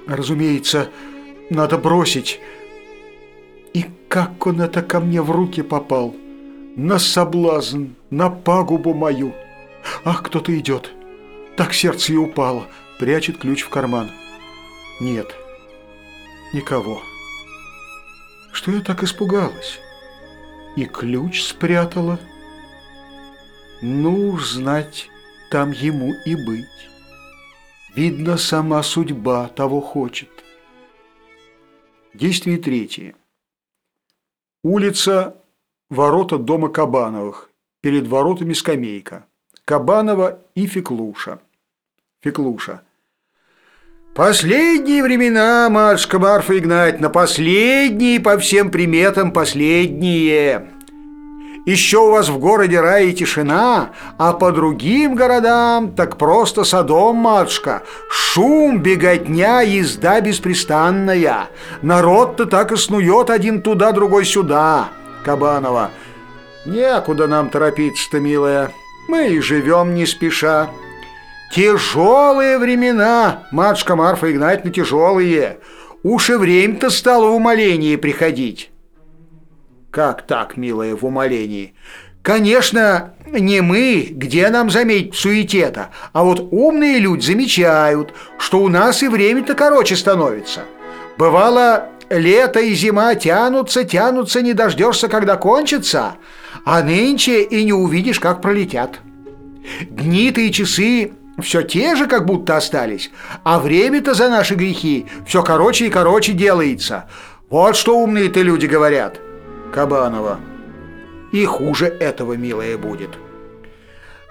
S1: Разумеется, надо бросить. И как он это ко мне в руки попал? На соблазн, на пагубу мою. Ах, кто-то идет. Так сердце и упало. Прячет ключ в карман. Нет, никого. Что я так испугалась? И ключ спрятала. Ну знать, там ему и быть. Видно, сама судьба того хочет. Действие третье. Улица, ворота дома Кабановых. Перед воротами скамейка. Кабанова и Феклуша. Феклуша. Последние времена, матушка Марфа Игнатьевна, последние по всем приметам последние. Еще у вас в городе рай и тишина, а по другим городам так просто садом, матушка. Шум, беготня, езда беспрестанная. Народ-то так и снует один туда, другой сюда. Кабанова. Некуда нам торопиться-то, милая. Мы и живем не спеша. Тяжелые времена, матушка Марфа Игнатьевна, тяжелые. Уж и время-то стало в умолении приходить. Как так, милая, в умолении? Конечно, не мы, где нам заметить суете-то, а вот умные люди замечают, что у нас и время-то короче становится. Бывало, лето и зима тянутся, тянутся, не дождешься, когда кончится, а нынче и не увидишь, как пролетят. Дни-то и часы все те же как будто остались, а время-то за наши грехи все короче и короче делается. Вот что умные-то люди говорят. Кабанова. И хуже этого, милая, будет.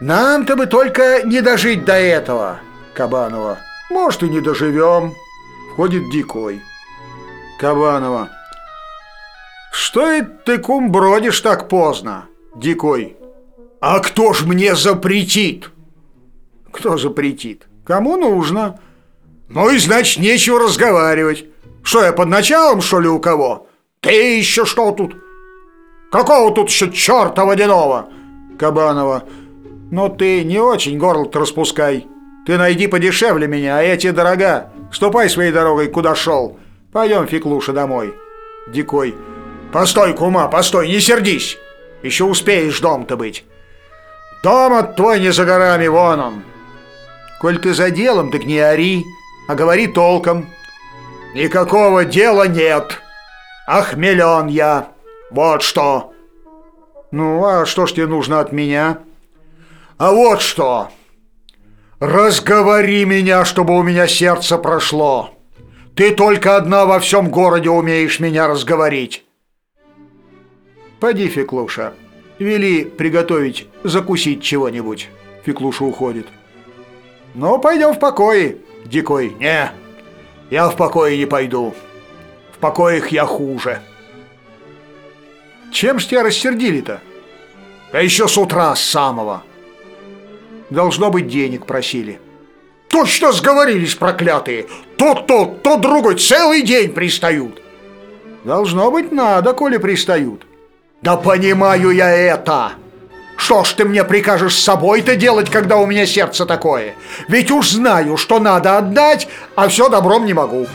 S1: Нам-то бы только не дожить до этого. Кабанова. Может, и не доживем. Входит Дикой. Кабанова. Что это ты, кум, бродишь так поздно? Дикой. А кто ж мне запретит? Кто запретит? Кому нужно? Ну и значит, нечего разговаривать. Что я под началом, что ли, у кого? Ты еще что тут? Какого тут еще черта водяного? Кабанова. Ну ты не очень горло-то распускай. Ты найди подешевле меня, а я тебе дорога. Ступай своей дорогой, куда шел. Пойдем, Феклуша, домой. Дикой. Постой, кума, постой, не сердись. Еще успеешь дом-то быть. Дом твой не за горами, вон он. Коль ты за делом, так не ори, а говори толком. Никакого дела нет. Охмелен я. Вот что. Ну, а что ж тебе нужно от меня? А вот что. Разговори меня, чтобы у меня сердце прошло. Ты только одна во всем городе умеешь меня разговорить. Поди, Феклуша, вели приготовить, закусить чего-нибудь. Феклуша уходит. Ну, пойдем в покое, Дикой. Не, я в покое не пойду. В покоях я хуже. Чем ж тебя рассердили-то? А еще с утра с самого. Должно быть, денег просили. Точно сговорились, проклятые. То тот, то другой целый день пристают. Должно быть, надо, коли пристают. Да понимаю я это. Что ж ты мне прикажешь с собой-то делать, когда у меня сердце такое? Ведь уж знаю, что надо отдать, а все добром не могу.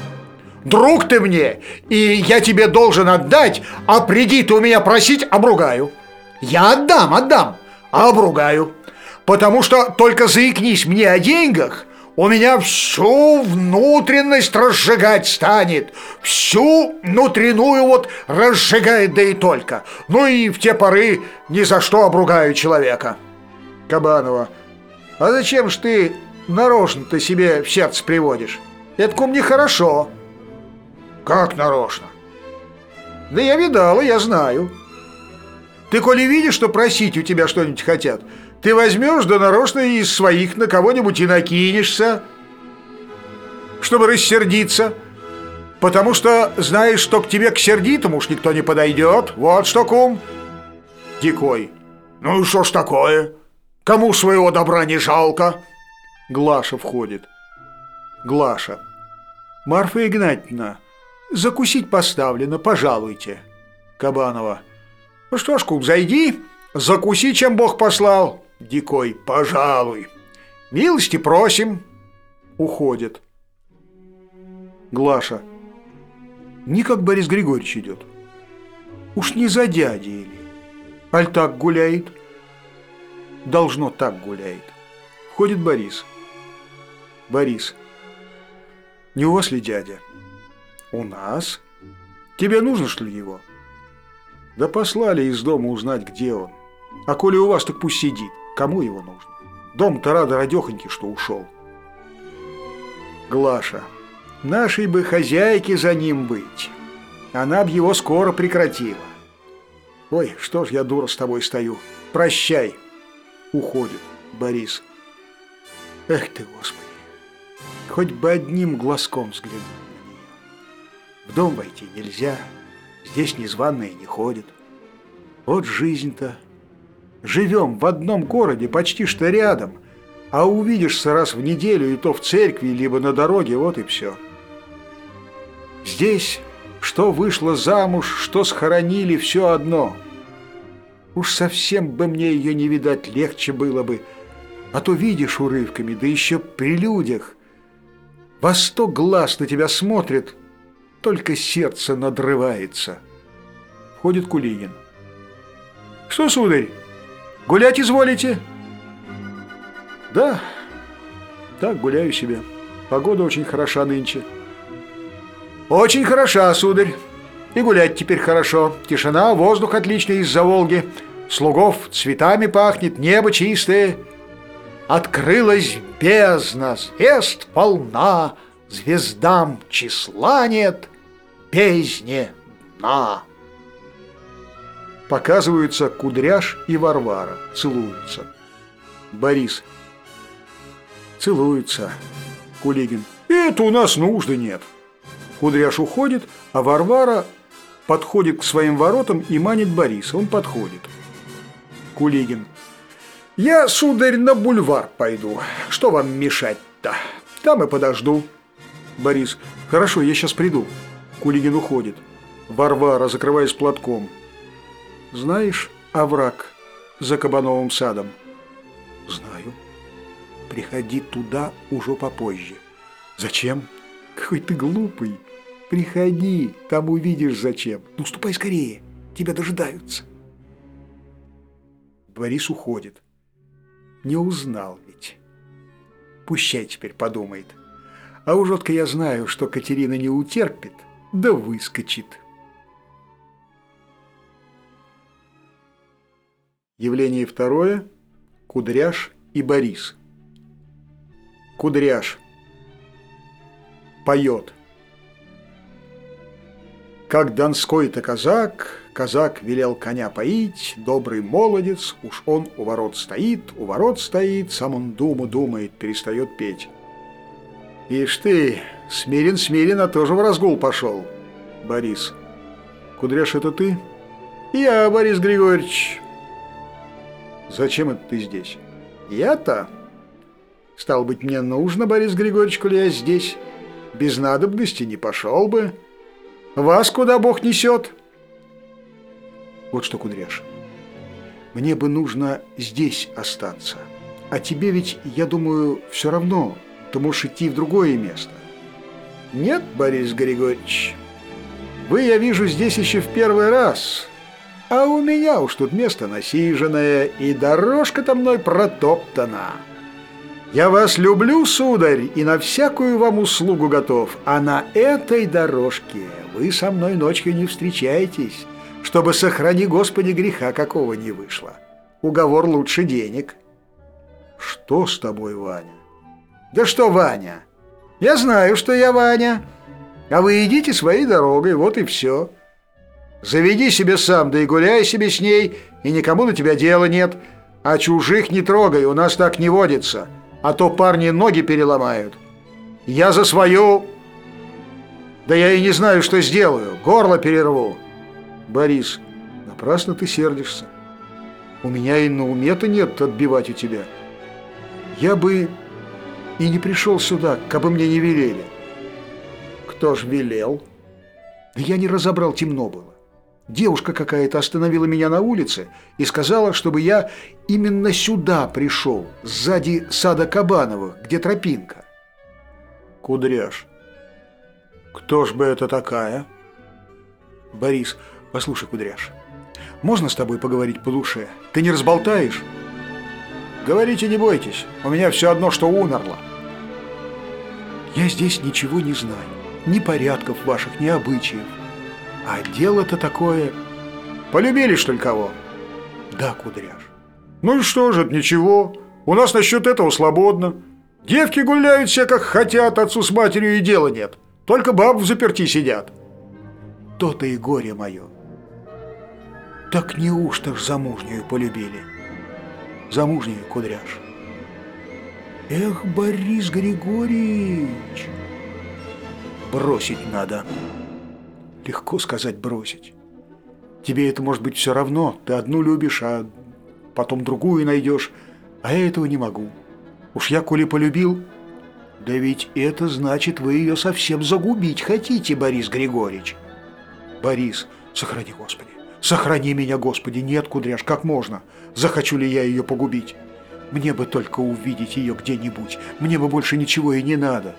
S1: Друг ты мне, и я тебе должен отдать, а приди ты у меня просить, обругаю. Я отдам, отдам, а обругаю. Потому что только заикнись мне о деньгах, у меня всю внутренность разжигать станет. Всю внутреннюю вот разжигает, да и только. Ну и в те поры ни за что обругаю человека. Кабанова, а зачем ж ты нарочно-то себе в сердце приводишь? Это кум нехорошо. Как нарочно? Да я видала, я знаю. Ты, коли видишь, что просить у тебя что-нибудь хотят, ты возьмешь, да нарочно из своих на кого-нибудь и накинешься, чтобы рассердиться. Потому что знаешь, что к тебе к сердитому уж никто не подойдет. Вот что, кум. Дикой. Ну и что ж такое? Кому своего добра не жалко? Глаша входит. Глаша. Марфа Игнатьевна, закусить поставлено, пожалуйте. Кабанова. Ну что ж, кум, зайди, закуси, чем Бог послал. Дикой, пожалуй. Милости просим. Уходит. Глаша. Не как Борис Григорьевич идет. Уж не за дядей или. Аль так гуляет? Должно так гуляет. Входит Борис. Борис. Не у вас ли дядя? У нас? Тебе нужно, что ли, его? Да послали из дома узнать, где он. А коли у вас, так пусть сидит. Кому его нужно? Дом-то рада радехоньки, что ушел. Глаша. Нашей бы хозяйке за ним быть. Она б его скоро прекратила. Ой, что ж я, дура, с тобой стою. Прощай. Уходит Борис. Эх ты, Господи. Хоть бы одним глазком взглянуть на нее. В дом войти нельзя. Здесь незваные не ходят. Вот жизнь-то. Живем в одном городе, почти что рядом, а увидишься раз в неделю, и то в церкви, либо на дороге, вот и все. Здесь, что вышло замуж, что схоронили, все одно. Уж совсем бы мне ее не видать, легче было бы. А то видишь урывками, да еще при людях. Во сто глаз на тебя смотрят, только сердце надрывается. Ходит Кулигин. «Что, сударь?» Гулять изволите?» «Да, так гуляю себе. Погода очень хороша нынче». «Очень хороша, сударь. И гулять теперь хорошо. Тишина, воздух отличный из-за Волги. Слугов цветами пахнет, небо чистое. Открылась бездна, звезд полна, Звездам числа нет, бездне дна». Показываются Кудряш и Варвара. Целуются. Борис. Целуются. Кулигин. Это у нас нужды нет. Кудряш уходит, а Варвара подходит к своим воротам и манит Бориса. Он подходит. Кулигин. Я, сударь, на бульвар пойду. Что вам мешать-то? Там и подожду. Борис. Хорошо, я сейчас приду. Кулигин уходит. Варвара, закрываясь платком. Знаешь овраг за Кабановым садом? Знаю. Приходи туда уже попозже. Зачем? Какой ты глупый. Приходи, там увидишь зачем. Ну, ступай скорее, тебя дожидаются. Борис уходит. Не узнал ведь. Пущай теперь подумает. А уж я знаю, что Катерина не утерпит, да выскочит. Явление второе. Кудряш и Борис. Кудряш. Поет. Как донской-то казак, казак велел коня поить, добрый молодец, уж он у ворот стоит, у ворот стоит, сам он думу думает, перестает петь. Ишь ты, смирен смирен, а тоже в разгул пошел. Борис. Кудряш, это ты? Я, Борис Григорьевич. Зачем это ты здесь? Я-то? Стал быть, мне нужно, Борис Григорьевич, коли я здесь. Без надобности не пошел бы. Вас куда Бог несет? Вот что, Кудряш, мне бы нужно здесь остаться. А тебе ведь, я думаю, все равно. Ты можешь идти в другое место. Нет, Борис Григорьевич, вы, я вижу, здесь еще в первый раз. А у меня уж тут место насиженное, и дорожка-то мной протоптана. Я вас люблю, сударь, и на всякую вам услугу готов, а на этой дорожке вы со мной ночью не встречаетесь, чтобы, сохрани Господи, греха какого не вышло. Уговор лучше денег. Что с тобой, Ваня? Да что, Ваня? Я знаю, что я Ваня. А вы идите своей дорогой, вот и все. Заведи себе сам, да и гуляй себе с ней, и никому на тебя дела нет. А чужих не трогай, у нас так не водится а то парни ноги переломают. Я за свою... Да я и не знаю, что сделаю. Горло перерву. Борис, напрасно ты сердишься. У меня и на уме-то нет отбивать у тебя. Я бы и не пришел сюда, как бы мне не велели. Кто ж велел? Да я не разобрал, темно было. Девушка какая-то остановила меня на улице и сказала, чтобы я именно сюда пришел, сзади сада Кабановых, где тропинка. Кудряш. Кто ж бы это такая? Борис, послушай, Кудряш, можно с тобой поговорить по душе? Ты не разболтаешь? Говорите, не бойтесь, у меня все одно, что умерло. Я здесь ничего не знаю, ни порядков ваших, ни обычаев. А дело-то такое... Полюбили, что ли, кого? Да, кудряш. Ну и что же, ничего. У нас насчет этого свободно. Девки гуляют все как хотят, отцу с матерью и дела нет. Только баб в заперти сидят. То-то и горе мое. Так неужто ж замужнюю полюбили? Замужнюю, кудряш. Эх, Борис Григорьевич, бросить надо. Легко сказать бросить. Тебе это может быть все равно. Ты одну любишь, а потом другую найдешь. А я этого не могу. Уж я, коли полюбил... Да ведь это значит, вы ее совсем загубить хотите, Борис Григорьевич. Борис, сохрани, Господи. Сохрани меня, Господи. Нет, Кудряш, как можно? Захочу ли я ее погубить? Мне бы только увидеть ее где-нибудь. Мне бы больше ничего и не надо.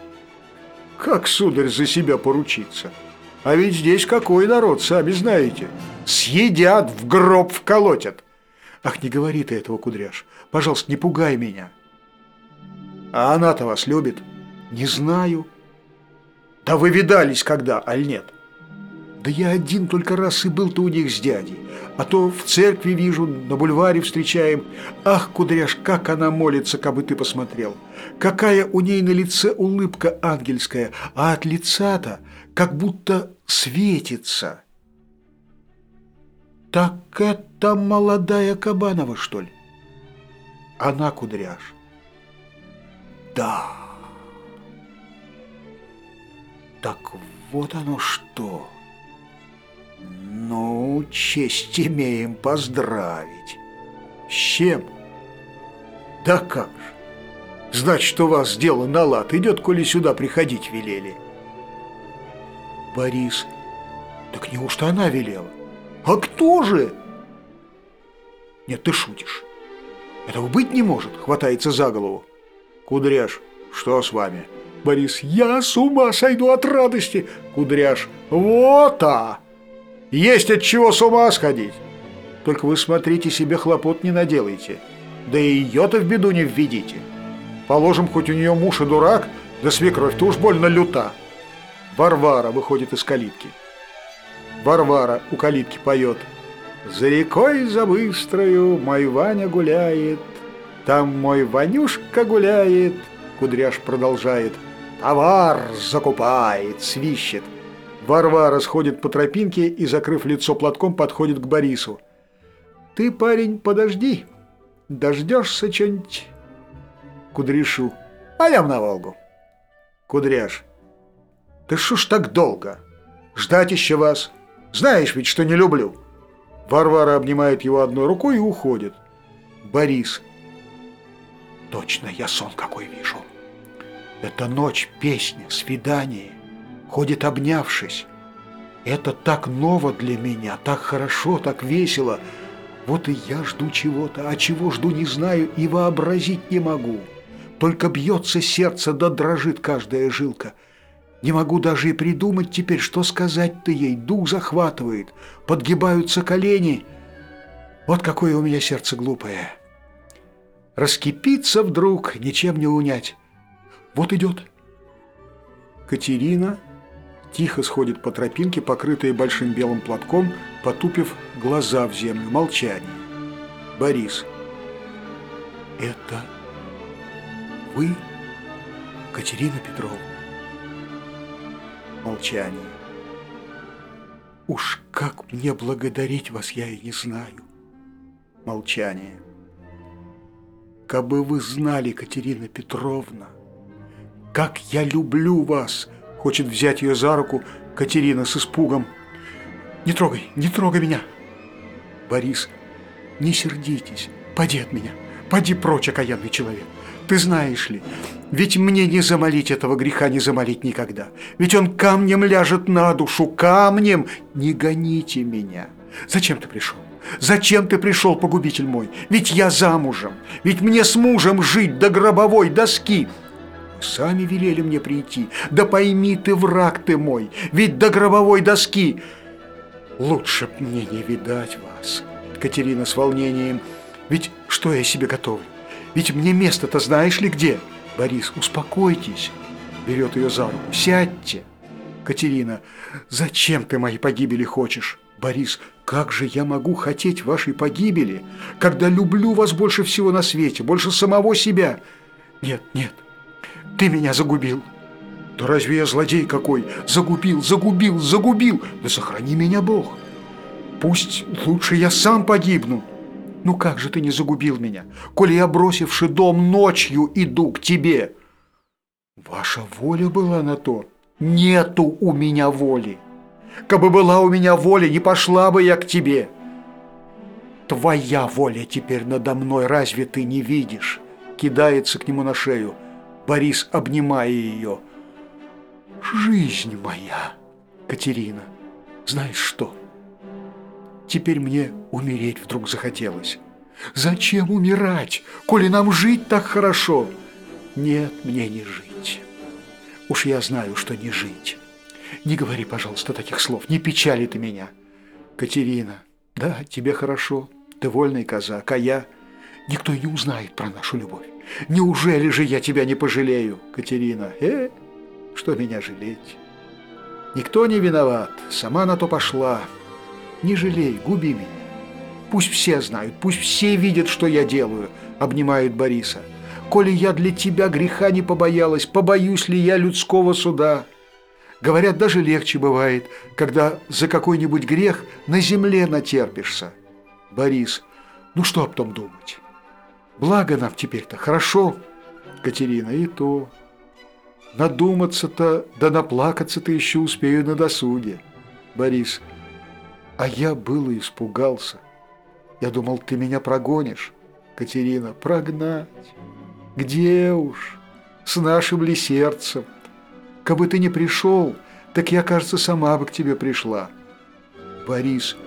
S1: Как, сударь, за себя поручиться? А ведь здесь какой народ, сами знаете. Съедят, в гроб вколотят. Ах, не говори ты этого, Кудряш. Пожалуйста, не пугай меня. А она-то вас любит? Не знаю. Да вы видались когда, аль нет? Да я один только раз и был-то у них с дядей. А то в церкви вижу, на бульваре встречаем. Ах, Кудряш, как она молится, как бы ты посмотрел. Какая у ней на лице улыбка ангельская, а от лица-то как будто светится. Так это молодая Кабанова, что ли? Она кудряш. Да. Так вот оно что. Ну, честь имеем поздравить. С чем? Да как же. Значит, у вас дело на лад идет, коли сюда приходить велели. Борис. Так неужто она велела? А кто же? Нет, ты шутишь. Этого быть не может, хватается за голову. Кудряш, что с вами? Борис, я с ума сойду от радости. Кудряш, вот а! Есть от чего с ума сходить. Только вы смотрите, себе хлопот не наделайте. Да и ее-то в беду не введите. Положим, хоть у нее муж и дурак, да свекровь-то уж больно люта. Варвара выходит из калитки. Варвара у калитки поет. «За рекой за быстрою мой Ваня гуляет, там мой Ванюшка гуляет», Кудряш продолжает. «Товар закупает, свищет. Варвара сходит по тропинке и, закрыв лицо платком, подходит к Борису. «Ты, парень, подожди. Дождешься что-нибудь?» Кудряшу. «А я на Волгу». Кудряш. «Ты что ж так долго? Ждать еще вас. Знаешь ведь, что не люблю». Варвара обнимает его одной рукой и уходит. Борис. «Точно я сон какой вижу. Это ночь, песня, свидание» ходит обнявшись. Это так ново для меня, так хорошо, так весело. Вот и я жду чего-то, а чего жду не знаю и вообразить не могу. Только бьется сердце, да дрожит каждая жилка. Не могу даже и придумать теперь, что сказать-то ей. Дух захватывает, подгибаются колени. Вот какое у меня сердце глупое. Раскипится вдруг, ничем не унять. Вот идет. Катерина тихо сходит по тропинке, покрытая большим белым платком, потупив глаза в землю. Молчание. Борис. Это вы, Катерина Петровна? Молчание. Уж как мне благодарить вас, я и не знаю. Молчание. Кабы вы знали, Катерина Петровна, как я люблю вас, — Хочет взять ее за руку Катерина с испугом. «Не трогай, не трогай меня!» Борис, не сердитесь, поди от меня, поди прочь, окаянный человек. Ты знаешь ли, ведь мне не замолить этого греха, не замолить никогда. Ведь он камнем ляжет на душу, камнем. Не гоните меня. Зачем ты пришел? Зачем ты пришел, погубитель мой? Ведь я замужем, ведь мне с мужем жить до гробовой доски. Сами велели мне прийти. Да пойми ты, враг ты мой, ведь до гробовой доски. Лучше б мне не видать вас, Катерина с волнением. Ведь что я себе готовлю? Ведь мне место-то знаешь ли где? Борис, успокойтесь. Берет ее за руку. Сядьте. Катерина, зачем ты моей погибели хочешь? Борис, как же я могу хотеть вашей погибели, когда люблю вас больше всего на свете, больше самого себя? Нет, нет, ты меня загубил. Да разве я злодей какой? Загубил, загубил, загубил. Да сохрани меня Бог. Пусть лучше я сам погибну. Ну как же ты не загубил меня, коли я, бросивши дом, ночью иду к тебе? Ваша воля была на то. Нету у меня воли. Кабы была у меня воля, не пошла бы я к тебе. Твоя воля теперь надо мной, разве ты не видишь? Кидается к нему на шею. Борис, обнимая ее. «Жизнь моя, Катерина, знаешь что? Теперь мне умереть вдруг захотелось. Зачем умирать, коли нам жить так хорошо? Нет, мне не жить. Уж я знаю, что не жить. Не говори, пожалуйста, таких слов, не печали ты меня. Катерина, да, тебе хорошо, ты вольный казак, а я... Никто не узнает про нашу любовь. Неужели же я тебя не пожалею, Катерина? Э, что меня жалеть? Никто не виноват, сама на то пошла. Не жалей, губи меня. Пусть все знают, пусть все видят, что я делаю, обнимает Бориса. Коли я для тебя греха не побоялась, побоюсь ли я людского суда? Говорят, даже легче бывает, когда за какой-нибудь грех на земле натерпишься. Борис, ну что об том думать? Благо нам теперь-то, хорошо, Катерина, и то. Надуматься-то, да наплакаться-то еще успею на досуге. Борис, а я было испугался. Я думал, ты меня прогонишь. Катерина, прогнать? Где уж? С нашим ли сердцем? Кабы ты не пришел, так я, кажется, сама бы к тебе пришла. Борис,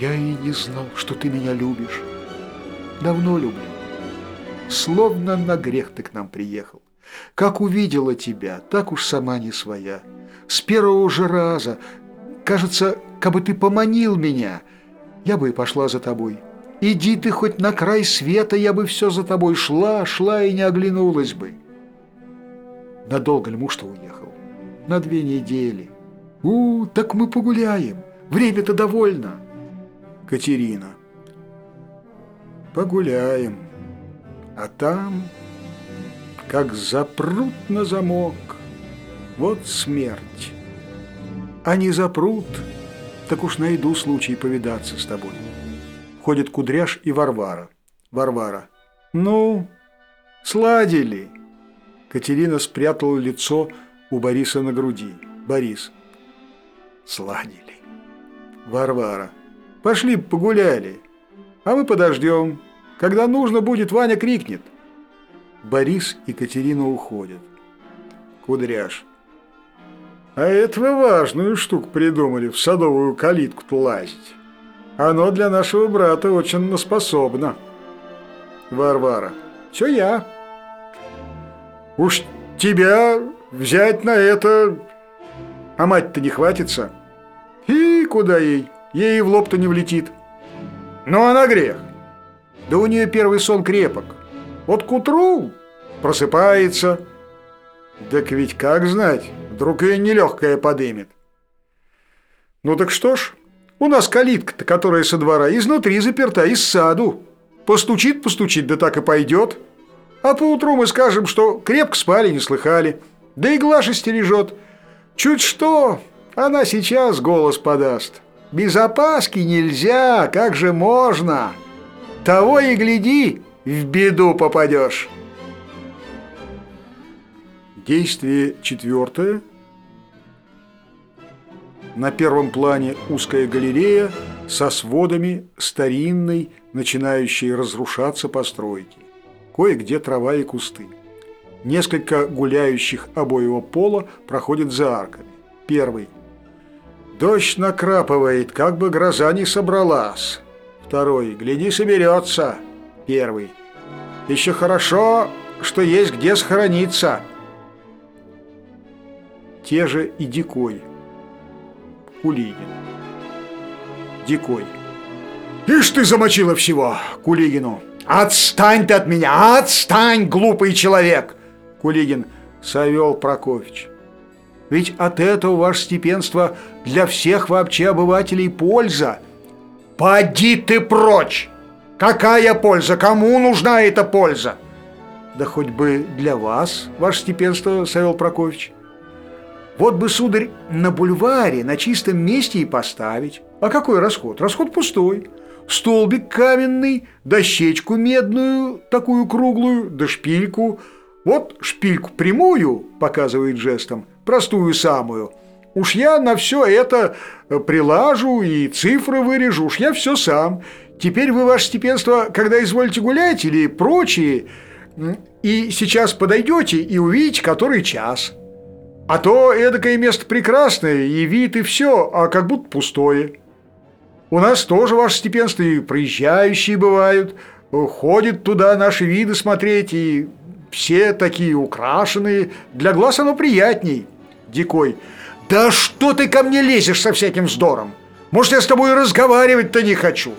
S1: я и не знал, что ты меня любишь. Давно люблю. Словно на грех ты к нам приехал. Как увидела тебя, так уж сама не своя. С первого же раза, кажется, как бы ты поманил меня, я бы и пошла за тобой. Иди ты хоть на край света, я бы все за тобой шла, шла и не оглянулась бы. Надолго ли муж-то уехал? На две недели. У, так мы погуляем. Время-то довольно. Катерина. Погуляем. А там, как запрут на замок, вот смерть. А не запрут, так уж найду случай повидаться с тобой. Ходит Кудряш и Варвара. Варвара. Ну, сладили. Катерина спрятала лицо у Бориса на груди. Борис. Сладили. Варвара. Пошли погуляли. А мы подождем. Когда нужно будет, Ваня крикнет. Борис и Катерина уходят. Кудряш. А это вы важную штуку придумали, в садовую калитку лазить. Оно для нашего брата очень способно. Варвара. Все я. Уж тебя взять на это... А мать-то не хватится. И куда ей? Ей в лоб-то не влетит. Ну, она грех. Да у нее первый сон крепок. Вот к утру просыпается. Так ведь как знать, вдруг ее нелегкая подымет. Ну так что ж, у нас калитка-то, которая со двора, изнутри заперта, из саду. Постучит, постучит, да так и пойдет. А поутру мы скажем, что крепко спали, не слыхали. Да и Глаша стережет. Чуть что, она сейчас голос подаст. Без опаски нельзя, как же можно? Того и гляди, в беду попадешь. Действие четвертое. На первом плане узкая галерея со сводами старинной, начинающей разрушаться постройки. Кое-где трава и кусты. Несколько гуляющих обоего пола проходят за арками. Первый. Дождь накрапывает, как бы гроза не собралась. Второй. Гляди, соберется. Первый. Еще хорошо, что есть где схорониться. Те же и Дикой. Кулигин. Дикой. «Ишь ты замочила всего!» Кулигину. «Отстань ты от меня! Отстань, глупый человек!» Кулигин. Савел Прокофьевич. Ведь от этого, ваше степенство, для всех вообще обывателей польза. Поди ты прочь! Какая польза? Кому нужна эта польза? Да хоть бы для вас, ваше степенство, Савел Прокофьевич. Вот бы, сударь, на бульваре, на чистом месте и поставить. А какой расход? Расход пустой. Столбик каменный, дощечку медную, такую круглую, да шпильку. Вот шпильку прямую, показывает жестом, простую самую. Уж я на все это прилажу и цифры вырежу, уж я все сам. Теперь вы, ваше степенство, когда изволите гулять или прочие, и сейчас подойдете и увидите, который час». А то эдакое место прекрасное, и вид, и все, а как будто пустое. У нас тоже, ваше степенство, и проезжающие бывают, ходят туда наши виды смотреть, и все такие украшенные, для глаз оно приятней. Дикой, да что ты ко мне лезешь со всяким вздором? Может, я с тобой разговаривать-то не хочу?»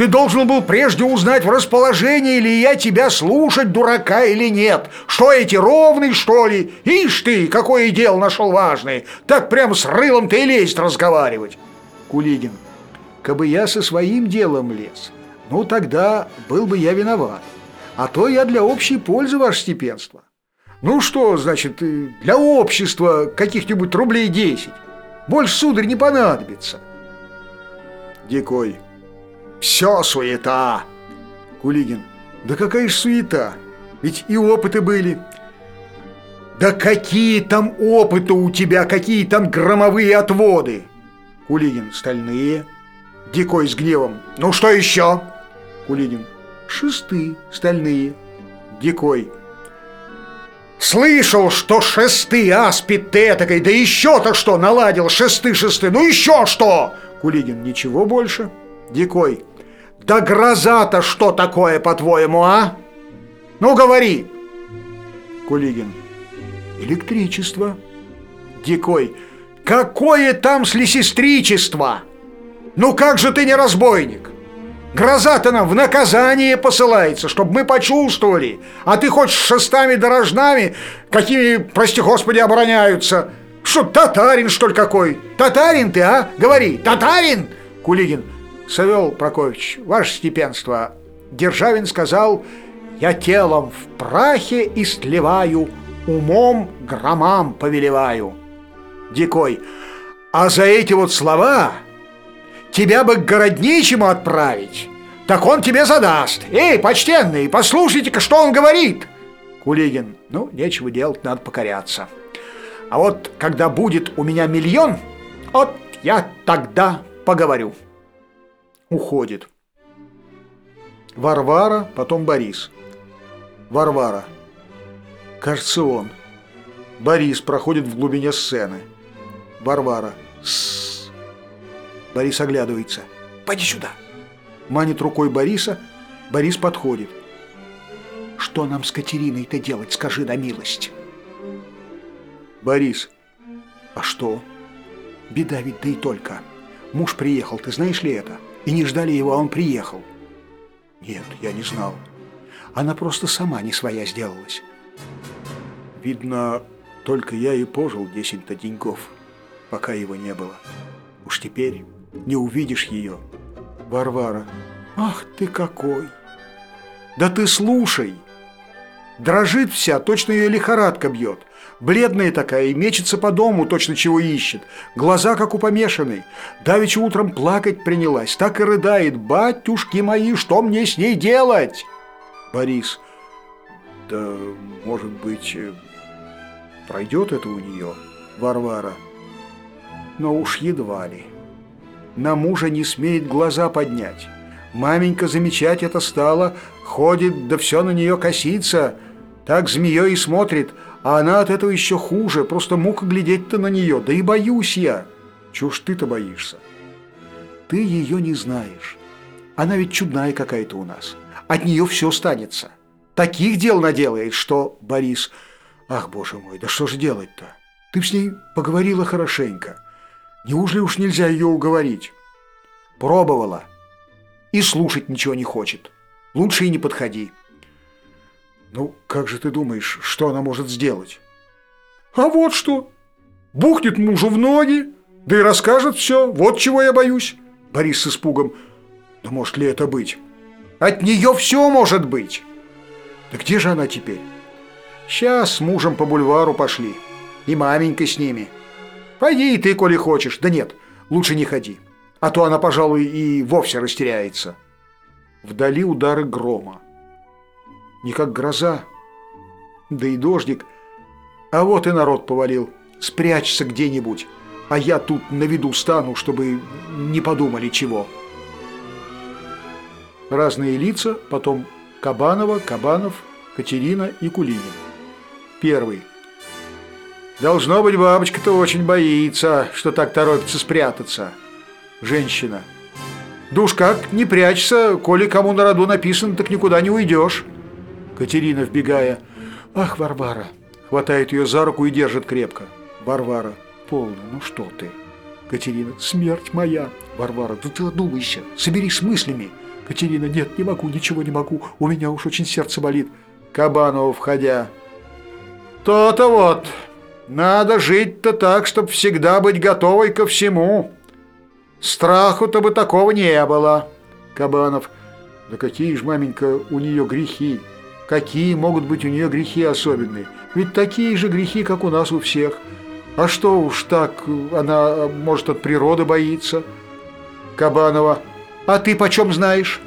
S1: Ты должен был прежде узнать в расположении ли я тебя слушать, дурака или нет. Что эти, ровный, что ли? Ишь ты, какое дело нашел важное. Так прямо с рылом ты и лезть разговаривать. Кулигин. Кабы я со своим делом лез, ну тогда был бы я виноват. А то я для общей пользы, ваше степенство. Ну что, значит, для общества каких-нибудь рублей десять. Больше, сударь, не понадобится. Дикой. Все суета. Кулигин. Да какая ж суета? Ведь и опыты были. Да какие там опыты у тебя, какие там громовые отводы? Кулигин. Стальные. Дикой с гневом. Ну что еще? Кулигин. Шесты стальные. Дикой. Слышал, что шесты, аспид ты этакой, да еще-то что наладил, шесты-шесты, ну еще что? Кулигин, ничего больше. Дикой, да гроза-то что такое, по-твоему, а? Ну, говори. Кулигин. Электричество. Дикой. Какое там слесестричество? Ну как же ты не разбойник? Гроза-то нам в наказание посылается, чтобы мы почувствовали. А ты с шестами дорожнами, какими, прости господи, обороняются. Что, татарин, что ли, какой? Татарин ты, а? Говори, татарин? Кулигин. Савел Прокофьевич, ваше степенство, Державин сказал, я телом в прахе истлеваю, умом громам повелеваю. Дикой, А за эти вот слова тебя бы к городничему отправить. Так он тебе задаст. Эй, почтенный, послушайте-ка, что он говорит. Кулигин, ну, нечего делать, надо покоряться. А вот когда будет у меня миллион, вот я тогда поговорю. Уходит. Варвара, потом Борис. Варвара. Кажется, он. Борис проходит в глубине сцены. Варвара. С. Борис оглядывается. Пойди сюда. Манит рукой Бориса. Борис подходит. Что нам с Катериной-то делать, скажи на милость. Борис. А что? Беда ведь да и только. Муж приехал, ты знаешь ли это? И не ждали его, а он приехал. Нет, я не знал. Она просто сама не своя сделалась. Видно, только я и пожил десять-то деньков, пока его не было. Уж теперь не увидишь ее. Варвара. Ах ты какой! Да ты слушай! Дрожит вся, точно ее лихорадка бьет. Бледная такая и мечется по дому, точно чего ищет. Глаза, как у помешанной. Давеча утром плакать принялась, так и рыдает. «Батюшки мои, что мне с ней делать?» Борис. «Да, может быть, э, пройдет это у нее?» Варвара. «Но уж едва ли. На мужа не смеет глаза поднять. Маменька замечать это стала, ходит, да все на нее косится. Так змеей и смотрит» А она от этого еще хуже, просто мука глядеть-то на нее, да и боюсь я. Чего ж ты-то боишься? Ты ее не знаешь. Она ведь чудная какая-то у нас. От нее все станется. Таких дел наделает, что, Борис... Ах, боже мой, да что же делать-то? Ты с ней поговорила хорошенько. Неужели уж нельзя ее уговорить? Пробовала. И слушать ничего не хочет. Лучше и не подходи. Ну, как же ты думаешь, что она может сделать? А вот что. Бухнет мужу в ноги, да и расскажет все. Вот чего я боюсь. Борис с испугом. Да может ли это быть? От нее все может быть. Да где же она теперь? Сейчас с мужем по бульвару пошли. И маменька с ними. Пойди и ты, коли хочешь. Да нет, лучше не ходи. А то она, пожалуй, и вовсе растеряется. Вдали удары грома не как гроза. Да и дождик. А вот и народ повалил. Спрячься где-нибудь, а я тут на виду стану, чтобы не подумали чего. Разные лица, потом Кабанова, Кабанов, Катерина и Кулинин. Первый. Должно быть, бабочка-то очень боится, что так торопится спрятаться. Женщина. Душ как, не прячься, коли кому на роду написано, так никуда не уйдешь. Катерина, вбегая. «Ах, Варвара!» Хватает ее за руку и держит крепко. Варвара. «Полно, ну что ты?» Катерина. «Смерть моя!» Варвара. «Да ты одумайся, соберись мыслями!» Катерина. «Нет, не могу, ничего не могу, у меня уж очень сердце болит!» Кабанова, входя. «То-то вот! Надо жить-то так, чтобы всегда быть готовой ко всему! Страху-то бы такого не было!» Кабанов. «Да какие ж, маменька, у нее грехи!» Какие могут быть у нее грехи особенные? Ведь такие же грехи, как у нас у всех. А что уж так, она, может, от природы боится? Кабанова. А ты почем знаешь?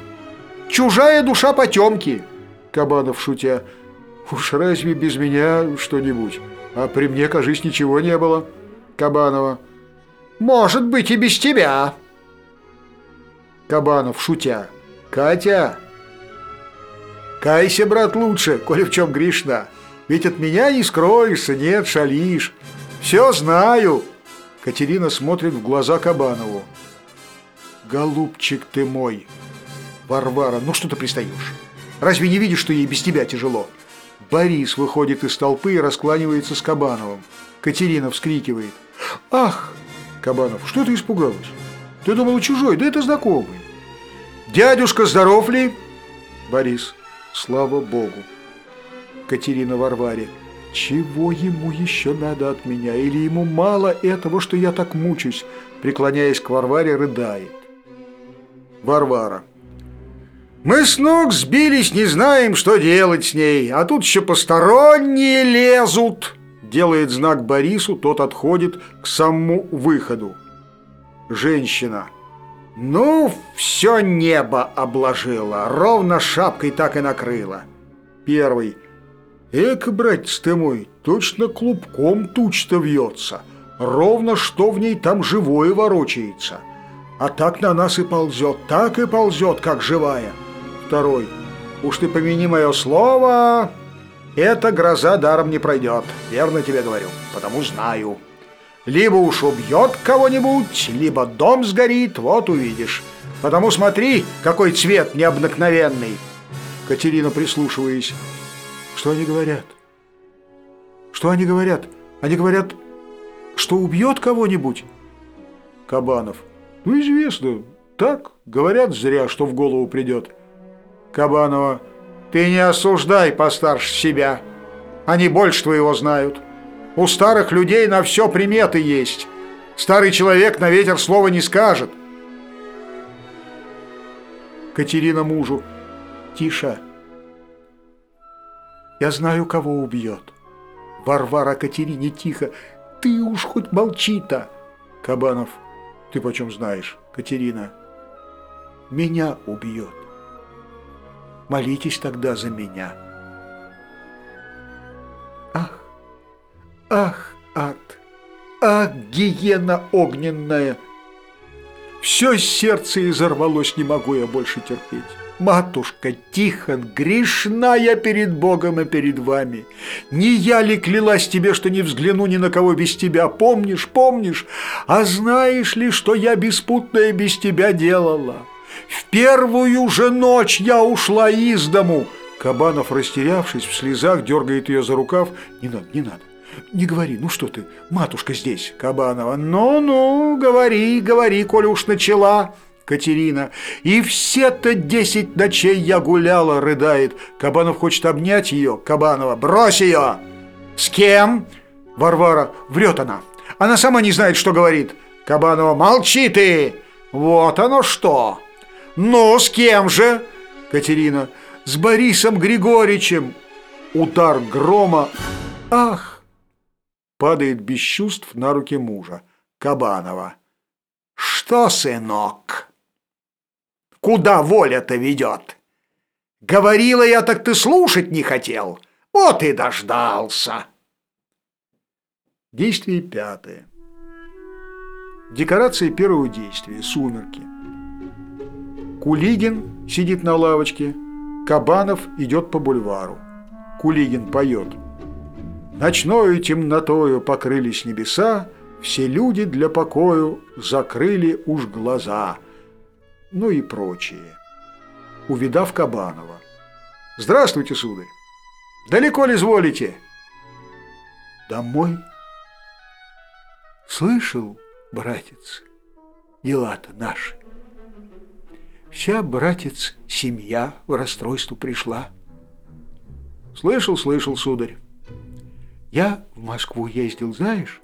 S1: Чужая душа потемки. Кабанов, шутя. Уж разве без меня что-нибудь? А при мне, кажись, ничего не было. Кабанова. Может быть, и без тебя. Кабанов, шутя. Катя, Кайся, брат, лучше, коли в чем грешна. Ведь от меня не скроешься, нет, шалишь. Все знаю. Катерина смотрит в глаза Кабанову. Голубчик ты мой. Варвара, ну что ты пристаешь? Разве не видишь, что ей без тебя тяжело? Борис выходит из толпы и раскланивается с Кабановым. Катерина вскрикивает. «Ах!» Кабанов, что ты испугалась? Ты думала чужой, да это знакомый. «Дядюшка, здоров ли?» Борис. Слава Богу. Катерина Варваре. Чего ему еще надо от меня? Или ему мало этого, что я так мучусь? Преклоняясь к Варваре, рыдает. Варвара. Мы с ног сбились, не знаем, что делать с ней, а тут еще посторонние лезут. делает знак Борису, тот отходит к самому выходу. Женщина. Ну, все небо обложило, ровно шапкой так и накрыло. Первый. Эк, братец ты мой, точно клубком туч-то вьется. Ровно что в ней там живое ворочается. А так на нас и ползет, так и ползет, как живая. Второй. Уж ты помяни мое слово, эта гроза даром не пройдет. Верно тебе говорю, потому знаю. Либо уж убьет кого-нибудь, либо дом сгорит, вот увидишь. Потому смотри, какой цвет необыкновенный. Катерина, прислушиваясь. Что они говорят? Что они говорят? Они говорят, что убьет кого-нибудь? Кабанов. Ну, известно. Так, говорят зря, что в голову придет. Кабанова. Ты не осуждай постарше себя. Они больше твоего знают. У старых людей на все приметы есть. Старый человек на ветер слова не скажет. Катерина мужу. Тише. Я знаю, кого убьет. Варвара Катерине тихо. Ты уж хоть молчи-то. Кабанов. Ты почем знаешь? Катерина. Меня убьет. Молитесь тогда за меня. Ах, ад, ах, гиена огненная! Все сердце изорвалось, не могу я больше терпеть. Матушка, Тихон, грешна я перед Богом и перед вами. Не я ли клялась тебе, что не взгляну ни на кого без тебя? Помнишь, помнишь? А знаешь ли, что я беспутное без тебя делала? В первую же ночь я ушла из дому. Кабанов, растерявшись, в слезах дергает ее за рукав. Не надо, не надо. Не говори, ну что ты, матушка здесь. Кабанова, ну-ну, говори, говори, коли уж начала. Катерина. И все-то десять ночей я гуляла, рыдает. Кабанов хочет обнять ее. Кабанова, брось ее. С кем? Варвара, врет она. Она сама не знает, что говорит. Кабанова, молчи ты. Вот оно что. «Ну, с кем же?» Катерина. «С Борисом Григорьевичем!» Удар грома. «Ах!» Падает без чувств на руки мужа. Кабанова. «Что, сынок? Куда воля-то ведет? Говорила я, так ты слушать не хотел. Вот и дождался!» Действие пятое. Декорации первого действия. Сумерки. Кулигин сидит на лавочке, Кабанов идет по бульвару. Кулигин поет. Ночною темнотою покрылись небеса, Все люди для покою закрыли уж глаза. Ну и прочее. Увидав Кабанова. Здравствуйте, сударь. Далеко ли изволите? Домой. Слышал, братец, дела-то наши. Вся, братец, семья в расстройство пришла. Слышал, слышал, сударь. Я в Москву ездил, знаешь?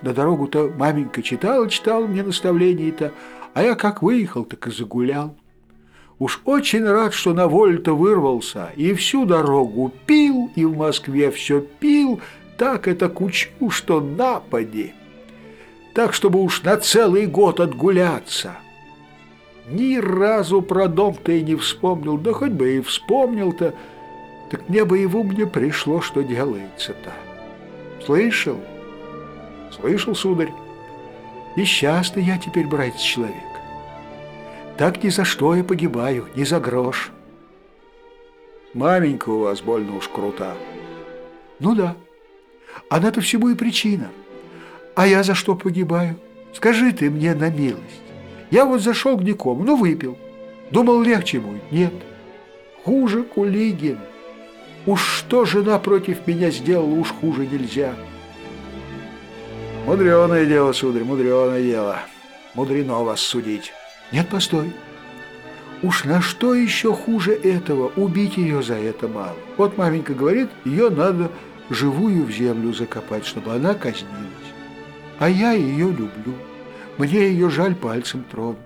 S1: На дорогу-то маменька читала, читала мне наставление-то, а я как выехал, так и загулял. Уж очень рад, что на волю-то вырвался, и всю дорогу пил, и в Москве все пил, так это кучу, что напади. Так, чтобы уж на целый год отгуляться – ни разу про дом-то и не вспомнил, да хоть бы и вспомнил-то, так мне бы и в ум не пришло, что делается-то. Слышал? Слышал, сударь? И счастный я теперь, братец, человек. Так ни за что я погибаю, ни за грош. Маменька у вас больно уж крута. Ну да, она-то всему и причина. А я за что погибаю? Скажи ты мне на милость. Я вот зашел к Никому, ну выпил. Думал, легче будет. Нет. Хуже Кулигин. Уж что жена против меня сделала, уж хуже нельзя. Мудреное дело, сударь, мудреное дело. Мудрено вас судить. Нет, постой. Уж на что еще хуже этого? Убить ее за это мало. Вот маменька говорит, ее надо живую в землю закопать, чтобы она казнилась. А я ее люблю. Мне ее жаль пальцем тронуть.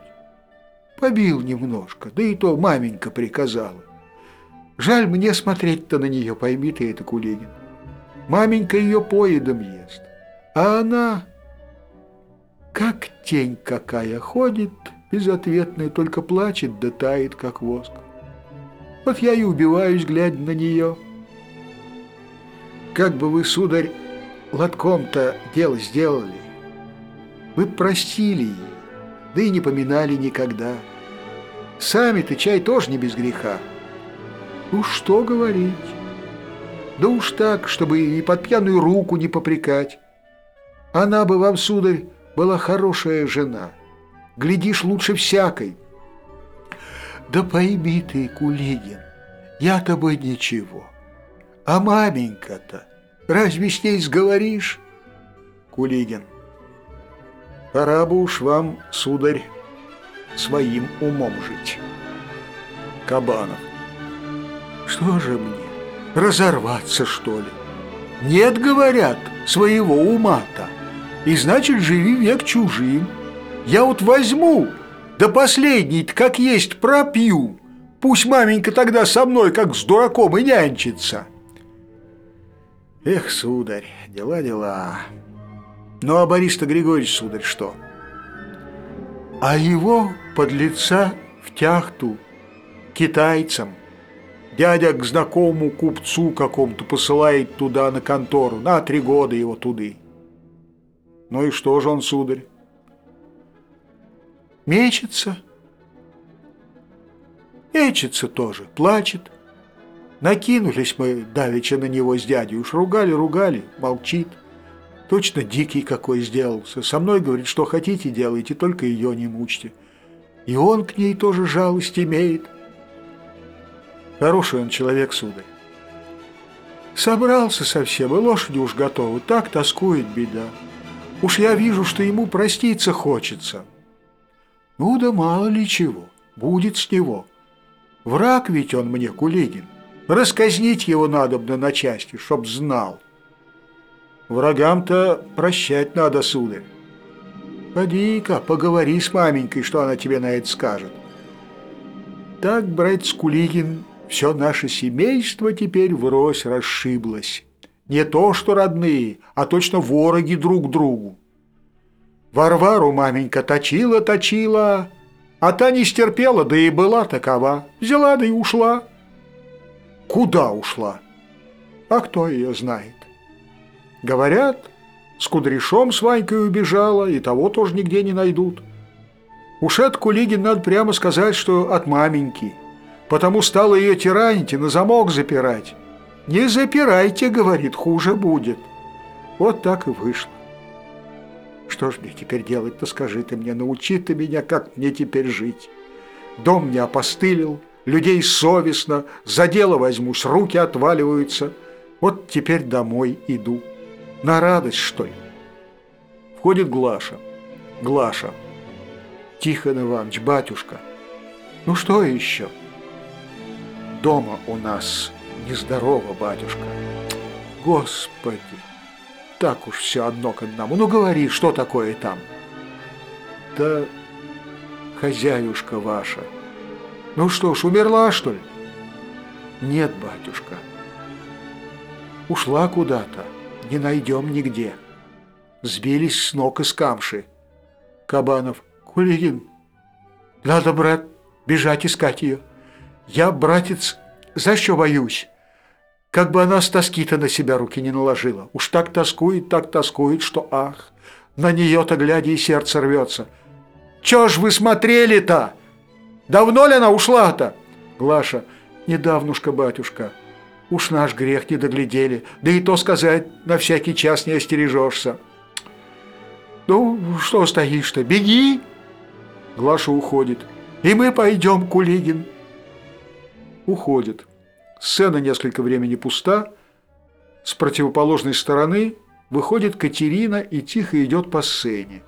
S1: Побил немножко, да и то маменька приказала. Жаль мне смотреть-то на нее, пойми ты это, Кулигин. Маменька ее поедом ест. А она, как тень какая, ходит безответная, только плачет да тает, как воск. Вот я и убиваюсь, глядя на нее. Как бы вы, сударь, лотком-то дело сделали, вы простили ей, да и не поминали никогда. Сами-то чай тоже не без греха. Уж что говорить. Да уж так, чтобы и под пьяную руку не попрекать. Она бы вам, сударь, была хорошая жена. Глядишь, лучше всякой. Да пойми ты, Кулигин, я-то бы ничего. А маменька-то, разве с ней сговоришь? Кулигин. Пора бы уж вам, сударь, своим умом жить. Кабанов. Что же мне, разорваться, что ли? Нет, говорят, своего ума-то. И значит, живи век чужим. Я вот возьму, да последний как есть пропью. Пусть маменька тогда со мной, как с дураком, и нянчится. Эх, сударь, дела-дела. Ну, а Борис-то Григорьевич, сударь, что? А его под лица в тяхту китайцам. Дядя к знакомому купцу какому-то посылает туда на контору, на три года его туды. Ну и что же он, сударь? Мечется. Мечется тоже, плачет. Накинулись мы давеча на него с дядей, уж ругали, ругали, молчит. Точно дикий какой сделался. Со мной, говорит, что хотите делайте, только ее не мучьте. И он к ней тоже жалость имеет. Хороший он человек, сударь. Собрался совсем, и лошади уж готовы. Так тоскует беда. Уж я вижу, что ему проститься хочется. Ну да мало ли чего, будет с него. Враг ведь он мне, Кулигин. Расказнить его надобно на части, чтоб знал. Врагам-то прощать надо, сударь. Поди-ка, поговори с маменькой, что она тебе на это скажет. Так, братец Кулигин, все наше семейство теперь врозь расшиблось. Не то что родные, а точно вороги друг другу. Варвару маменька точила-точила, а та не стерпела, да и была такова. Взяла да и ушла. Куда ушла? А кто ее знает? Говорят, с кудряшом с Ванькой убежала, и того тоже нигде не найдут. Уж от Кулигин надо прямо сказать, что от маменьки. Потому стала ее тиранить и на замок запирать. «Не запирайте», — говорит, — «хуже будет». Вот так и вышло. Что ж мне теперь делать-то, скажи ты мне, научи ты меня, как мне теперь жить. Дом мне опостылил, людей совестно, за дело возьмусь, руки отваливаются. Вот теперь домой иду. На радость, что ли? Входит Глаша. Глаша. Тихон Иванович, батюшка. Ну что еще? Дома у нас нездорово, батюшка. Господи, так уж все одно к одному. Ну говори, что такое там? Да хозяюшка ваша. Ну что ж, умерла, что ли? Нет, батюшка. Ушла куда-то, не найдем нигде. Сбились с ног и с камши. Кабанов. Кулигин, надо, брат, бежать искать ее. Я, братец, за что боюсь? Как бы она с тоски-то на себя руки не наложила. Уж так тоскует, так тоскует, что ах, на нее-то глядя и сердце рвется. Чё ж вы смотрели-то? Давно ли она ушла-то? Глаша, недавнушка, батюшка. Уж наш грех не доглядели, да и то сказать, на всякий час не остережешься. Ну, что стоишь-то, беги! Глаша уходит. И мы пойдем, Кулигин. Уходит. Сцена несколько времени пуста. С противоположной стороны выходит Катерина и тихо идет по сцене.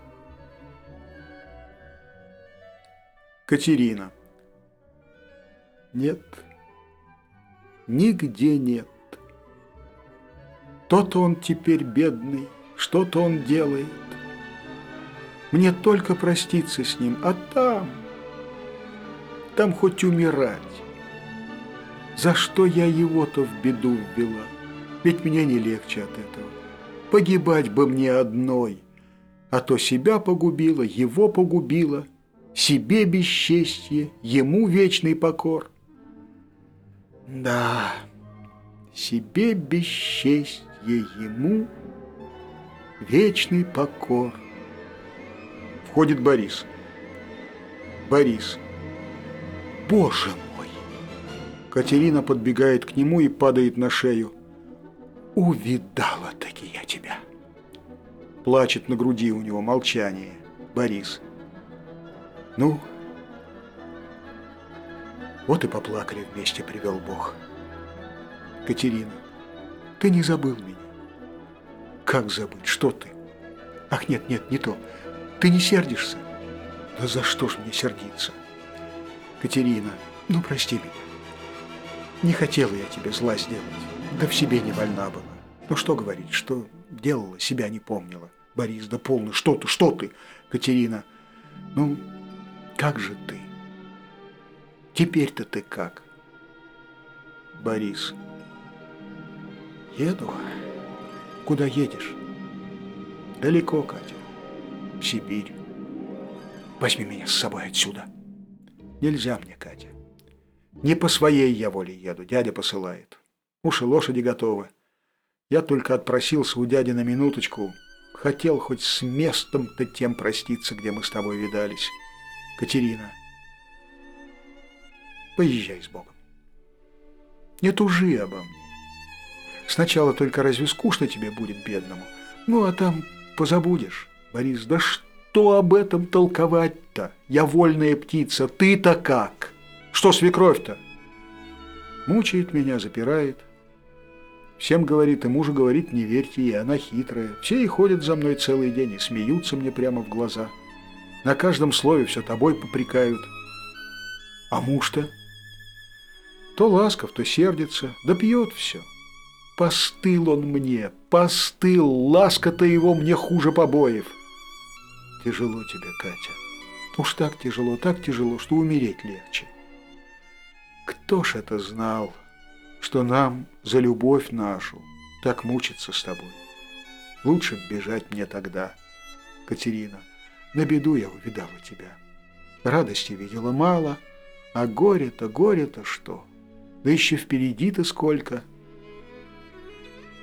S1: Катерина. Нет. Нигде нет. То-то он теперь бедный, что-то он делает. Мне только проститься с ним, а там... Там хоть умирать. За что я его-то в беду ввела? Ведь мне не легче от этого. Погибать бы мне одной, а то себя погубила, его погубила, себе бесчестье, ему вечный покор. Да, себе бесчестье, ему вечный покор. Входит Борис. Борис. Боже мой! Катерина подбегает к нему и падает на шею. Увидала-таки я тебя. Плачет на груди у него молчание. Борис. Ну, вот и поплакали вместе, привел Бог. Катерина, ты не забыл меня. Как забыть? Что ты? Ах, нет, нет, не то. Ты не сердишься? Да за что ж мне сердиться? Катерина, ну прости меня. Не хотела я тебе зла сделать. Да в себе не вольна была. Ну что говорить, что делала, себя не помнила. Борис, да полный, что ты, что ты? Катерина, ну как же ты? Теперь-то ты как? Борис, еду. Куда едешь? Далеко, Катя. В Сибирь. Возьми меня с собой отсюда. Нельзя мне, Катя. Не по своей я воле еду, дядя посылает. Уж и лошади готовы. Я только отпросился у дяди на минуточку. Хотел хоть с местом-то тем проститься, где мы с тобой видались. Катерина, поезжай с Богом. Не тужи обо мне. Сначала только разве скучно тебе будет, бедному? Ну, а там позабудешь. Борис, да что об этом толковать-то? Я вольная птица, ты-то как? Что свекровь-то? Мучает меня, запирает. Всем говорит, и мужу говорит, не верьте ей, она хитрая. Все и ходят за мной целый день и смеются мне прямо в глаза. На каждом слове все тобой попрекают. А муж-то? То ласков, то сердится, да пьет все. Постыл он мне, постыл, ласка-то его мне хуже побоев. Тяжело тебе, Катя. Уж так тяжело, так тяжело, что умереть легче. Кто ж это знал, что нам за любовь нашу так мучиться с тобой? Лучше бежать мне тогда, Катерина. На беду я увидала тебя. Радости видела мало, а горе-то, горе-то что? Да еще впереди-то сколько.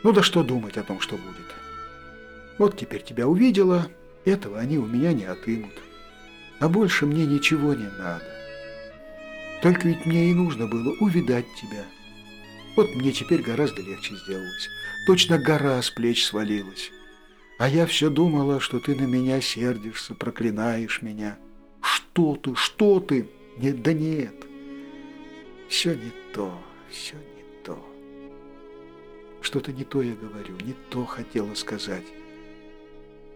S1: Ну да что думать о том, что будет? Вот теперь тебя увидела, этого они у меня не отымут. А больше мне ничего не надо. Только ведь мне и нужно было увидать тебя. Вот мне теперь гораздо легче сделалось. Точно гора с плеч свалилась. А я все думала, что ты на меня сердишься, проклинаешь меня. Что ты, что ты? Нет, да нет. Все не то, все не то. Что-то не то я говорю, не то хотела сказать.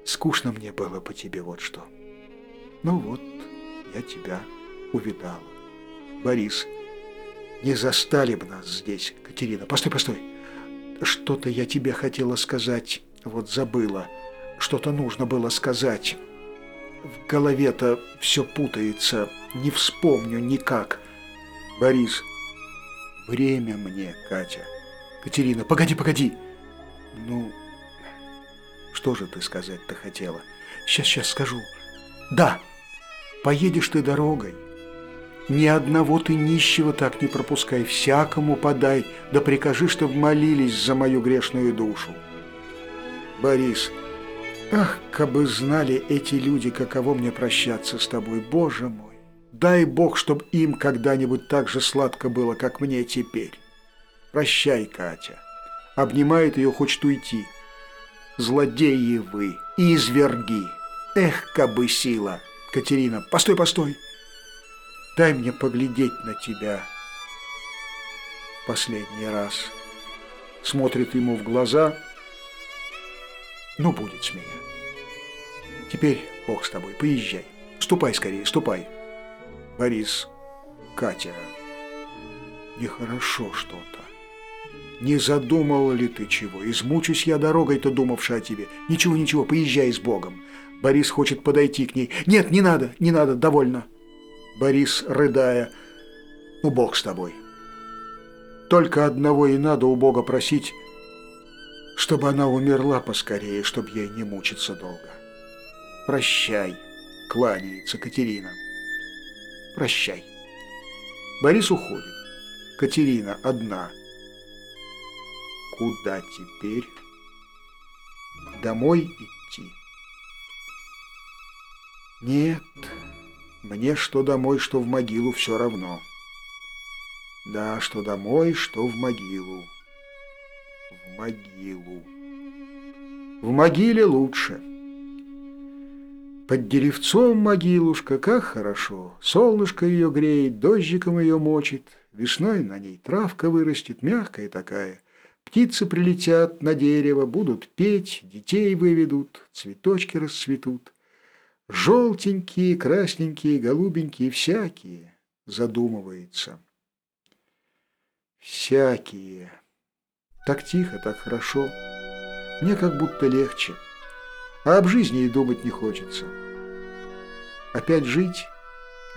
S1: Скучно мне было по тебе вот что. Ну вот, я тебя увидала. Борис, не застали бы нас здесь, Катерина. Постой, постой. Что-то я тебе хотела сказать, вот забыла. Что-то нужно было сказать. В голове-то все путается, не вспомню никак. Борис, время мне, Катя. Катерина, погоди, погоди. Ну, что же ты сказать-то хотела? Сейчас, сейчас скажу. Да, поедешь ты дорогой. Ни одного ты нищего так не пропускай, всякому подай, да прикажи, чтоб молились за мою грешную душу. Борис, ах, кабы знали эти люди, каково мне прощаться с тобой, Боже мой. Дай Бог, чтоб им когда-нибудь так же сладко было, как мне теперь. Прощай, Катя. Обнимает ее, хочет уйти злодеи вы, изверги! Эх, кабы сила! Катерина, постой, постой! Дай мне поглядеть на тебя. Последний раз. Смотрит ему в глаза. Ну, будет с меня. Теперь Бог с тобой, поезжай. Ступай скорее, ступай. Борис, Катя, нехорошо что-то. Не задумал ли ты чего? Измучусь я дорогой-то, думавши о тебе. Ничего, ничего, поезжай с Богом. Борис хочет подойти к ней. Нет, не надо, не надо, довольно. Борис, рыдая, ну, Бог с тобой. Только одного и надо у Бога просить, чтобы она умерла поскорее, чтобы ей не мучиться долго. Прощай, кланяется Катерина. Прощай. Борис уходит. Катерина одна. Куда теперь? Домой идти? Нет, мне что домой, что в могилу все равно. Да, что домой, что в могилу. В могилу. В могиле лучше. Под деревцом могилушка, как хорошо. Солнышко ее греет, дождиком ее мочит. Весной на ней травка вырастет, мягкая такая. Птицы прилетят на дерево, будут петь, детей выведут, цветочки расцветут. Желтенькие, красненькие, голубенькие, всякие, задумывается. Всякие. Так тихо, так хорошо. Мне как будто легче. А об жизни и думать не хочется. Опять жить?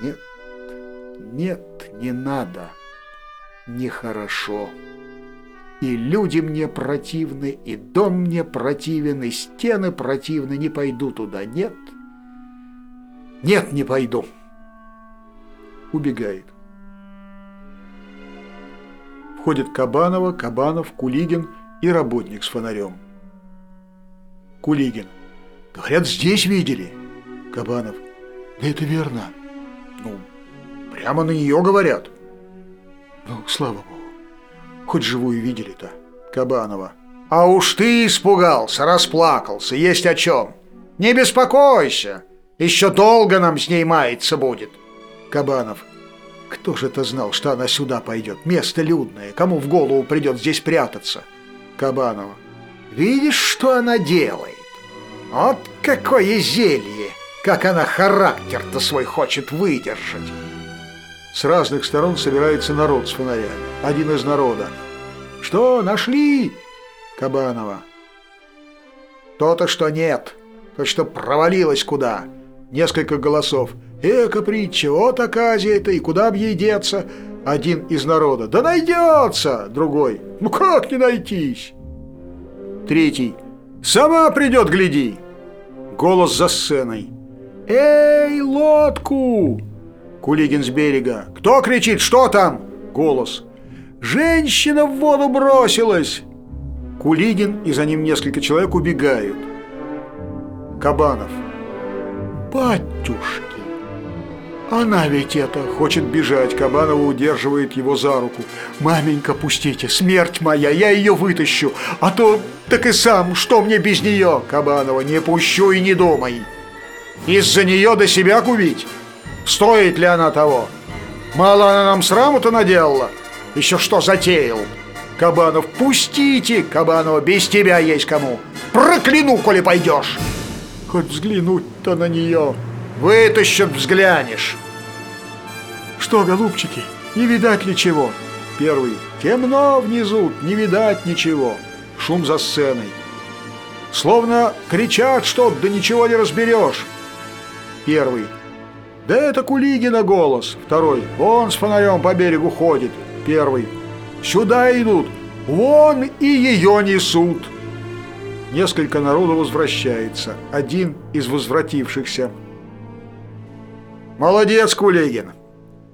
S1: Нет, нет, не надо. Нехорошо. И люди мне противны, и дом мне противен, и стены противны, не пойду туда, нет. Нет, не пойду. Убегает. Входит Кабанова, Кабанов, Кулигин и работник с фонарем. Кулигин. Говорят, здесь видели. Кабанов. Да это верно. Ну, прямо на нее говорят. Ну, слава богу. Хоть живую видели-то. Кабанова. А уж ты испугался, расплакался, есть о чем. Не беспокойся. Еще долго нам с ней маяться будет. Кабанов. Кто же это знал, что она сюда пойдет? Место людное. Кому в голову придет здесь прятаться? Кабанова. Видишь, что она делает? Вот какое зелье! Как она характер-то свой хочет выдержать. С разных сторон собирается народ с фонарями. Один из народа. Что, нашли? Кабанова. То-то, что нет. То, что провалилась куда. Несколько голосов. «Эка притча, вот оказия-то, и куда б ей деться?» Один из народа. «Да найдется!» Другой. «Ну как не найтись?» Третий. «Сама придет, гляди!» Голос за сценой. «Эй, лодку!» Кулигин с берега. «Кто кричит? Что там?» Голос. «Женщина в воду бросилась!» Кулигин и за ним несколько человек убегают. Кабанов. «Батюшки! Она ведь это хочет бежать!» Кабанова удерживает его за руку. «Маменька, пустите! Смерть моя! Я ее вытащу! А то так и сам, что мне без нее?» Кабанова. «Не пущу и не думай! Из-за нее до себя губить? Стоит ли она того? Мало она нам сраму-то наделала? Еще что затеял?» Кабанов, пустите, Кабанова, без тебя есть кому. Прокляну, коли пойдешь хоть взглянуть-то на нее. Вытащат, взглянешь. Что, голубчики, не видать ли чего? Первый. Темно внизу, не видать ничего. Шум за сценой. Словно кричат что-то, да ничего не разберешь. Первый. Да это Кулигина голос. Второй. Он с фонарем по берегу ходит. Первый. Сюда идут. Вон и ее несут. Несколько народу возвращается. Один из возвратившихся. «Молодец, Кулегин!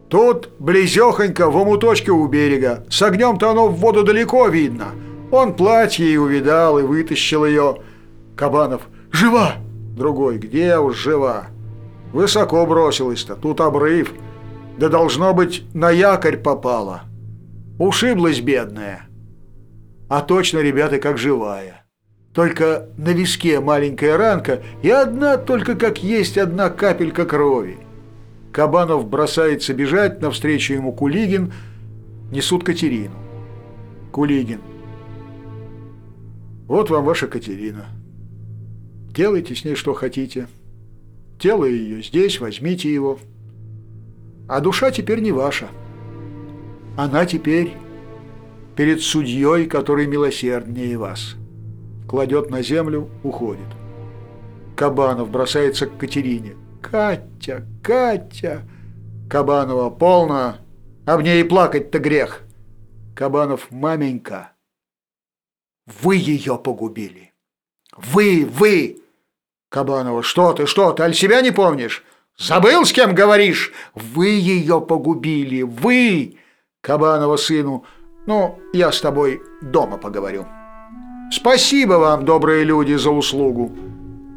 S1: Тут близехонько в омуточке у берега. С огнем-то оно в воду далеко видно. Он платье и увидал, и вытащил ее. Кабанов. «Жива!» Другой. «Где уж жива?» Высоко бросилась-то. Тут обрыв. Да должно быть, на якорь попала. Ушиблась бедная. А точно, ребята, как живая. Только на виске маленькая ранка и одна только как есть одна капелька крови. Кабанов бросается бежать, навстречу ему Кулигин, несут Катерину. Кулигин. Вот вам ваша Катерина. Делайте с ней что хотите. Тело ее здесь, возьмите его. А душа теперь не ваша. Она теперь перед судьей, который милосерднее вас кладет на землю, уходит. Кабанов бросается к Катерине. «Катя! Катя!» Кабанова полно. Об ней плакать-то грех. Кабанов «Маменька!» Вы ее погубили. Вы, вы! Кабанова, что ты, что ты, аль себя не помнишь? Забыл, с кем говоришь? Вы ее погубили, вы! Кабанова сыну, ну, я с тобой дома поговорю. Спасибо вам, добрые люди, за услугу.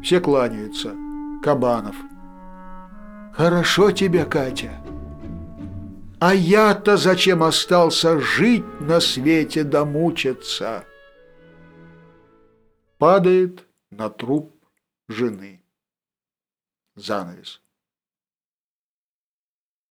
S1: Все кланяются. Кабанов. Хорошо тебе, Катя. А я-то зачем остался жить на свете да мучиться? Падает на труп жены. Занавес.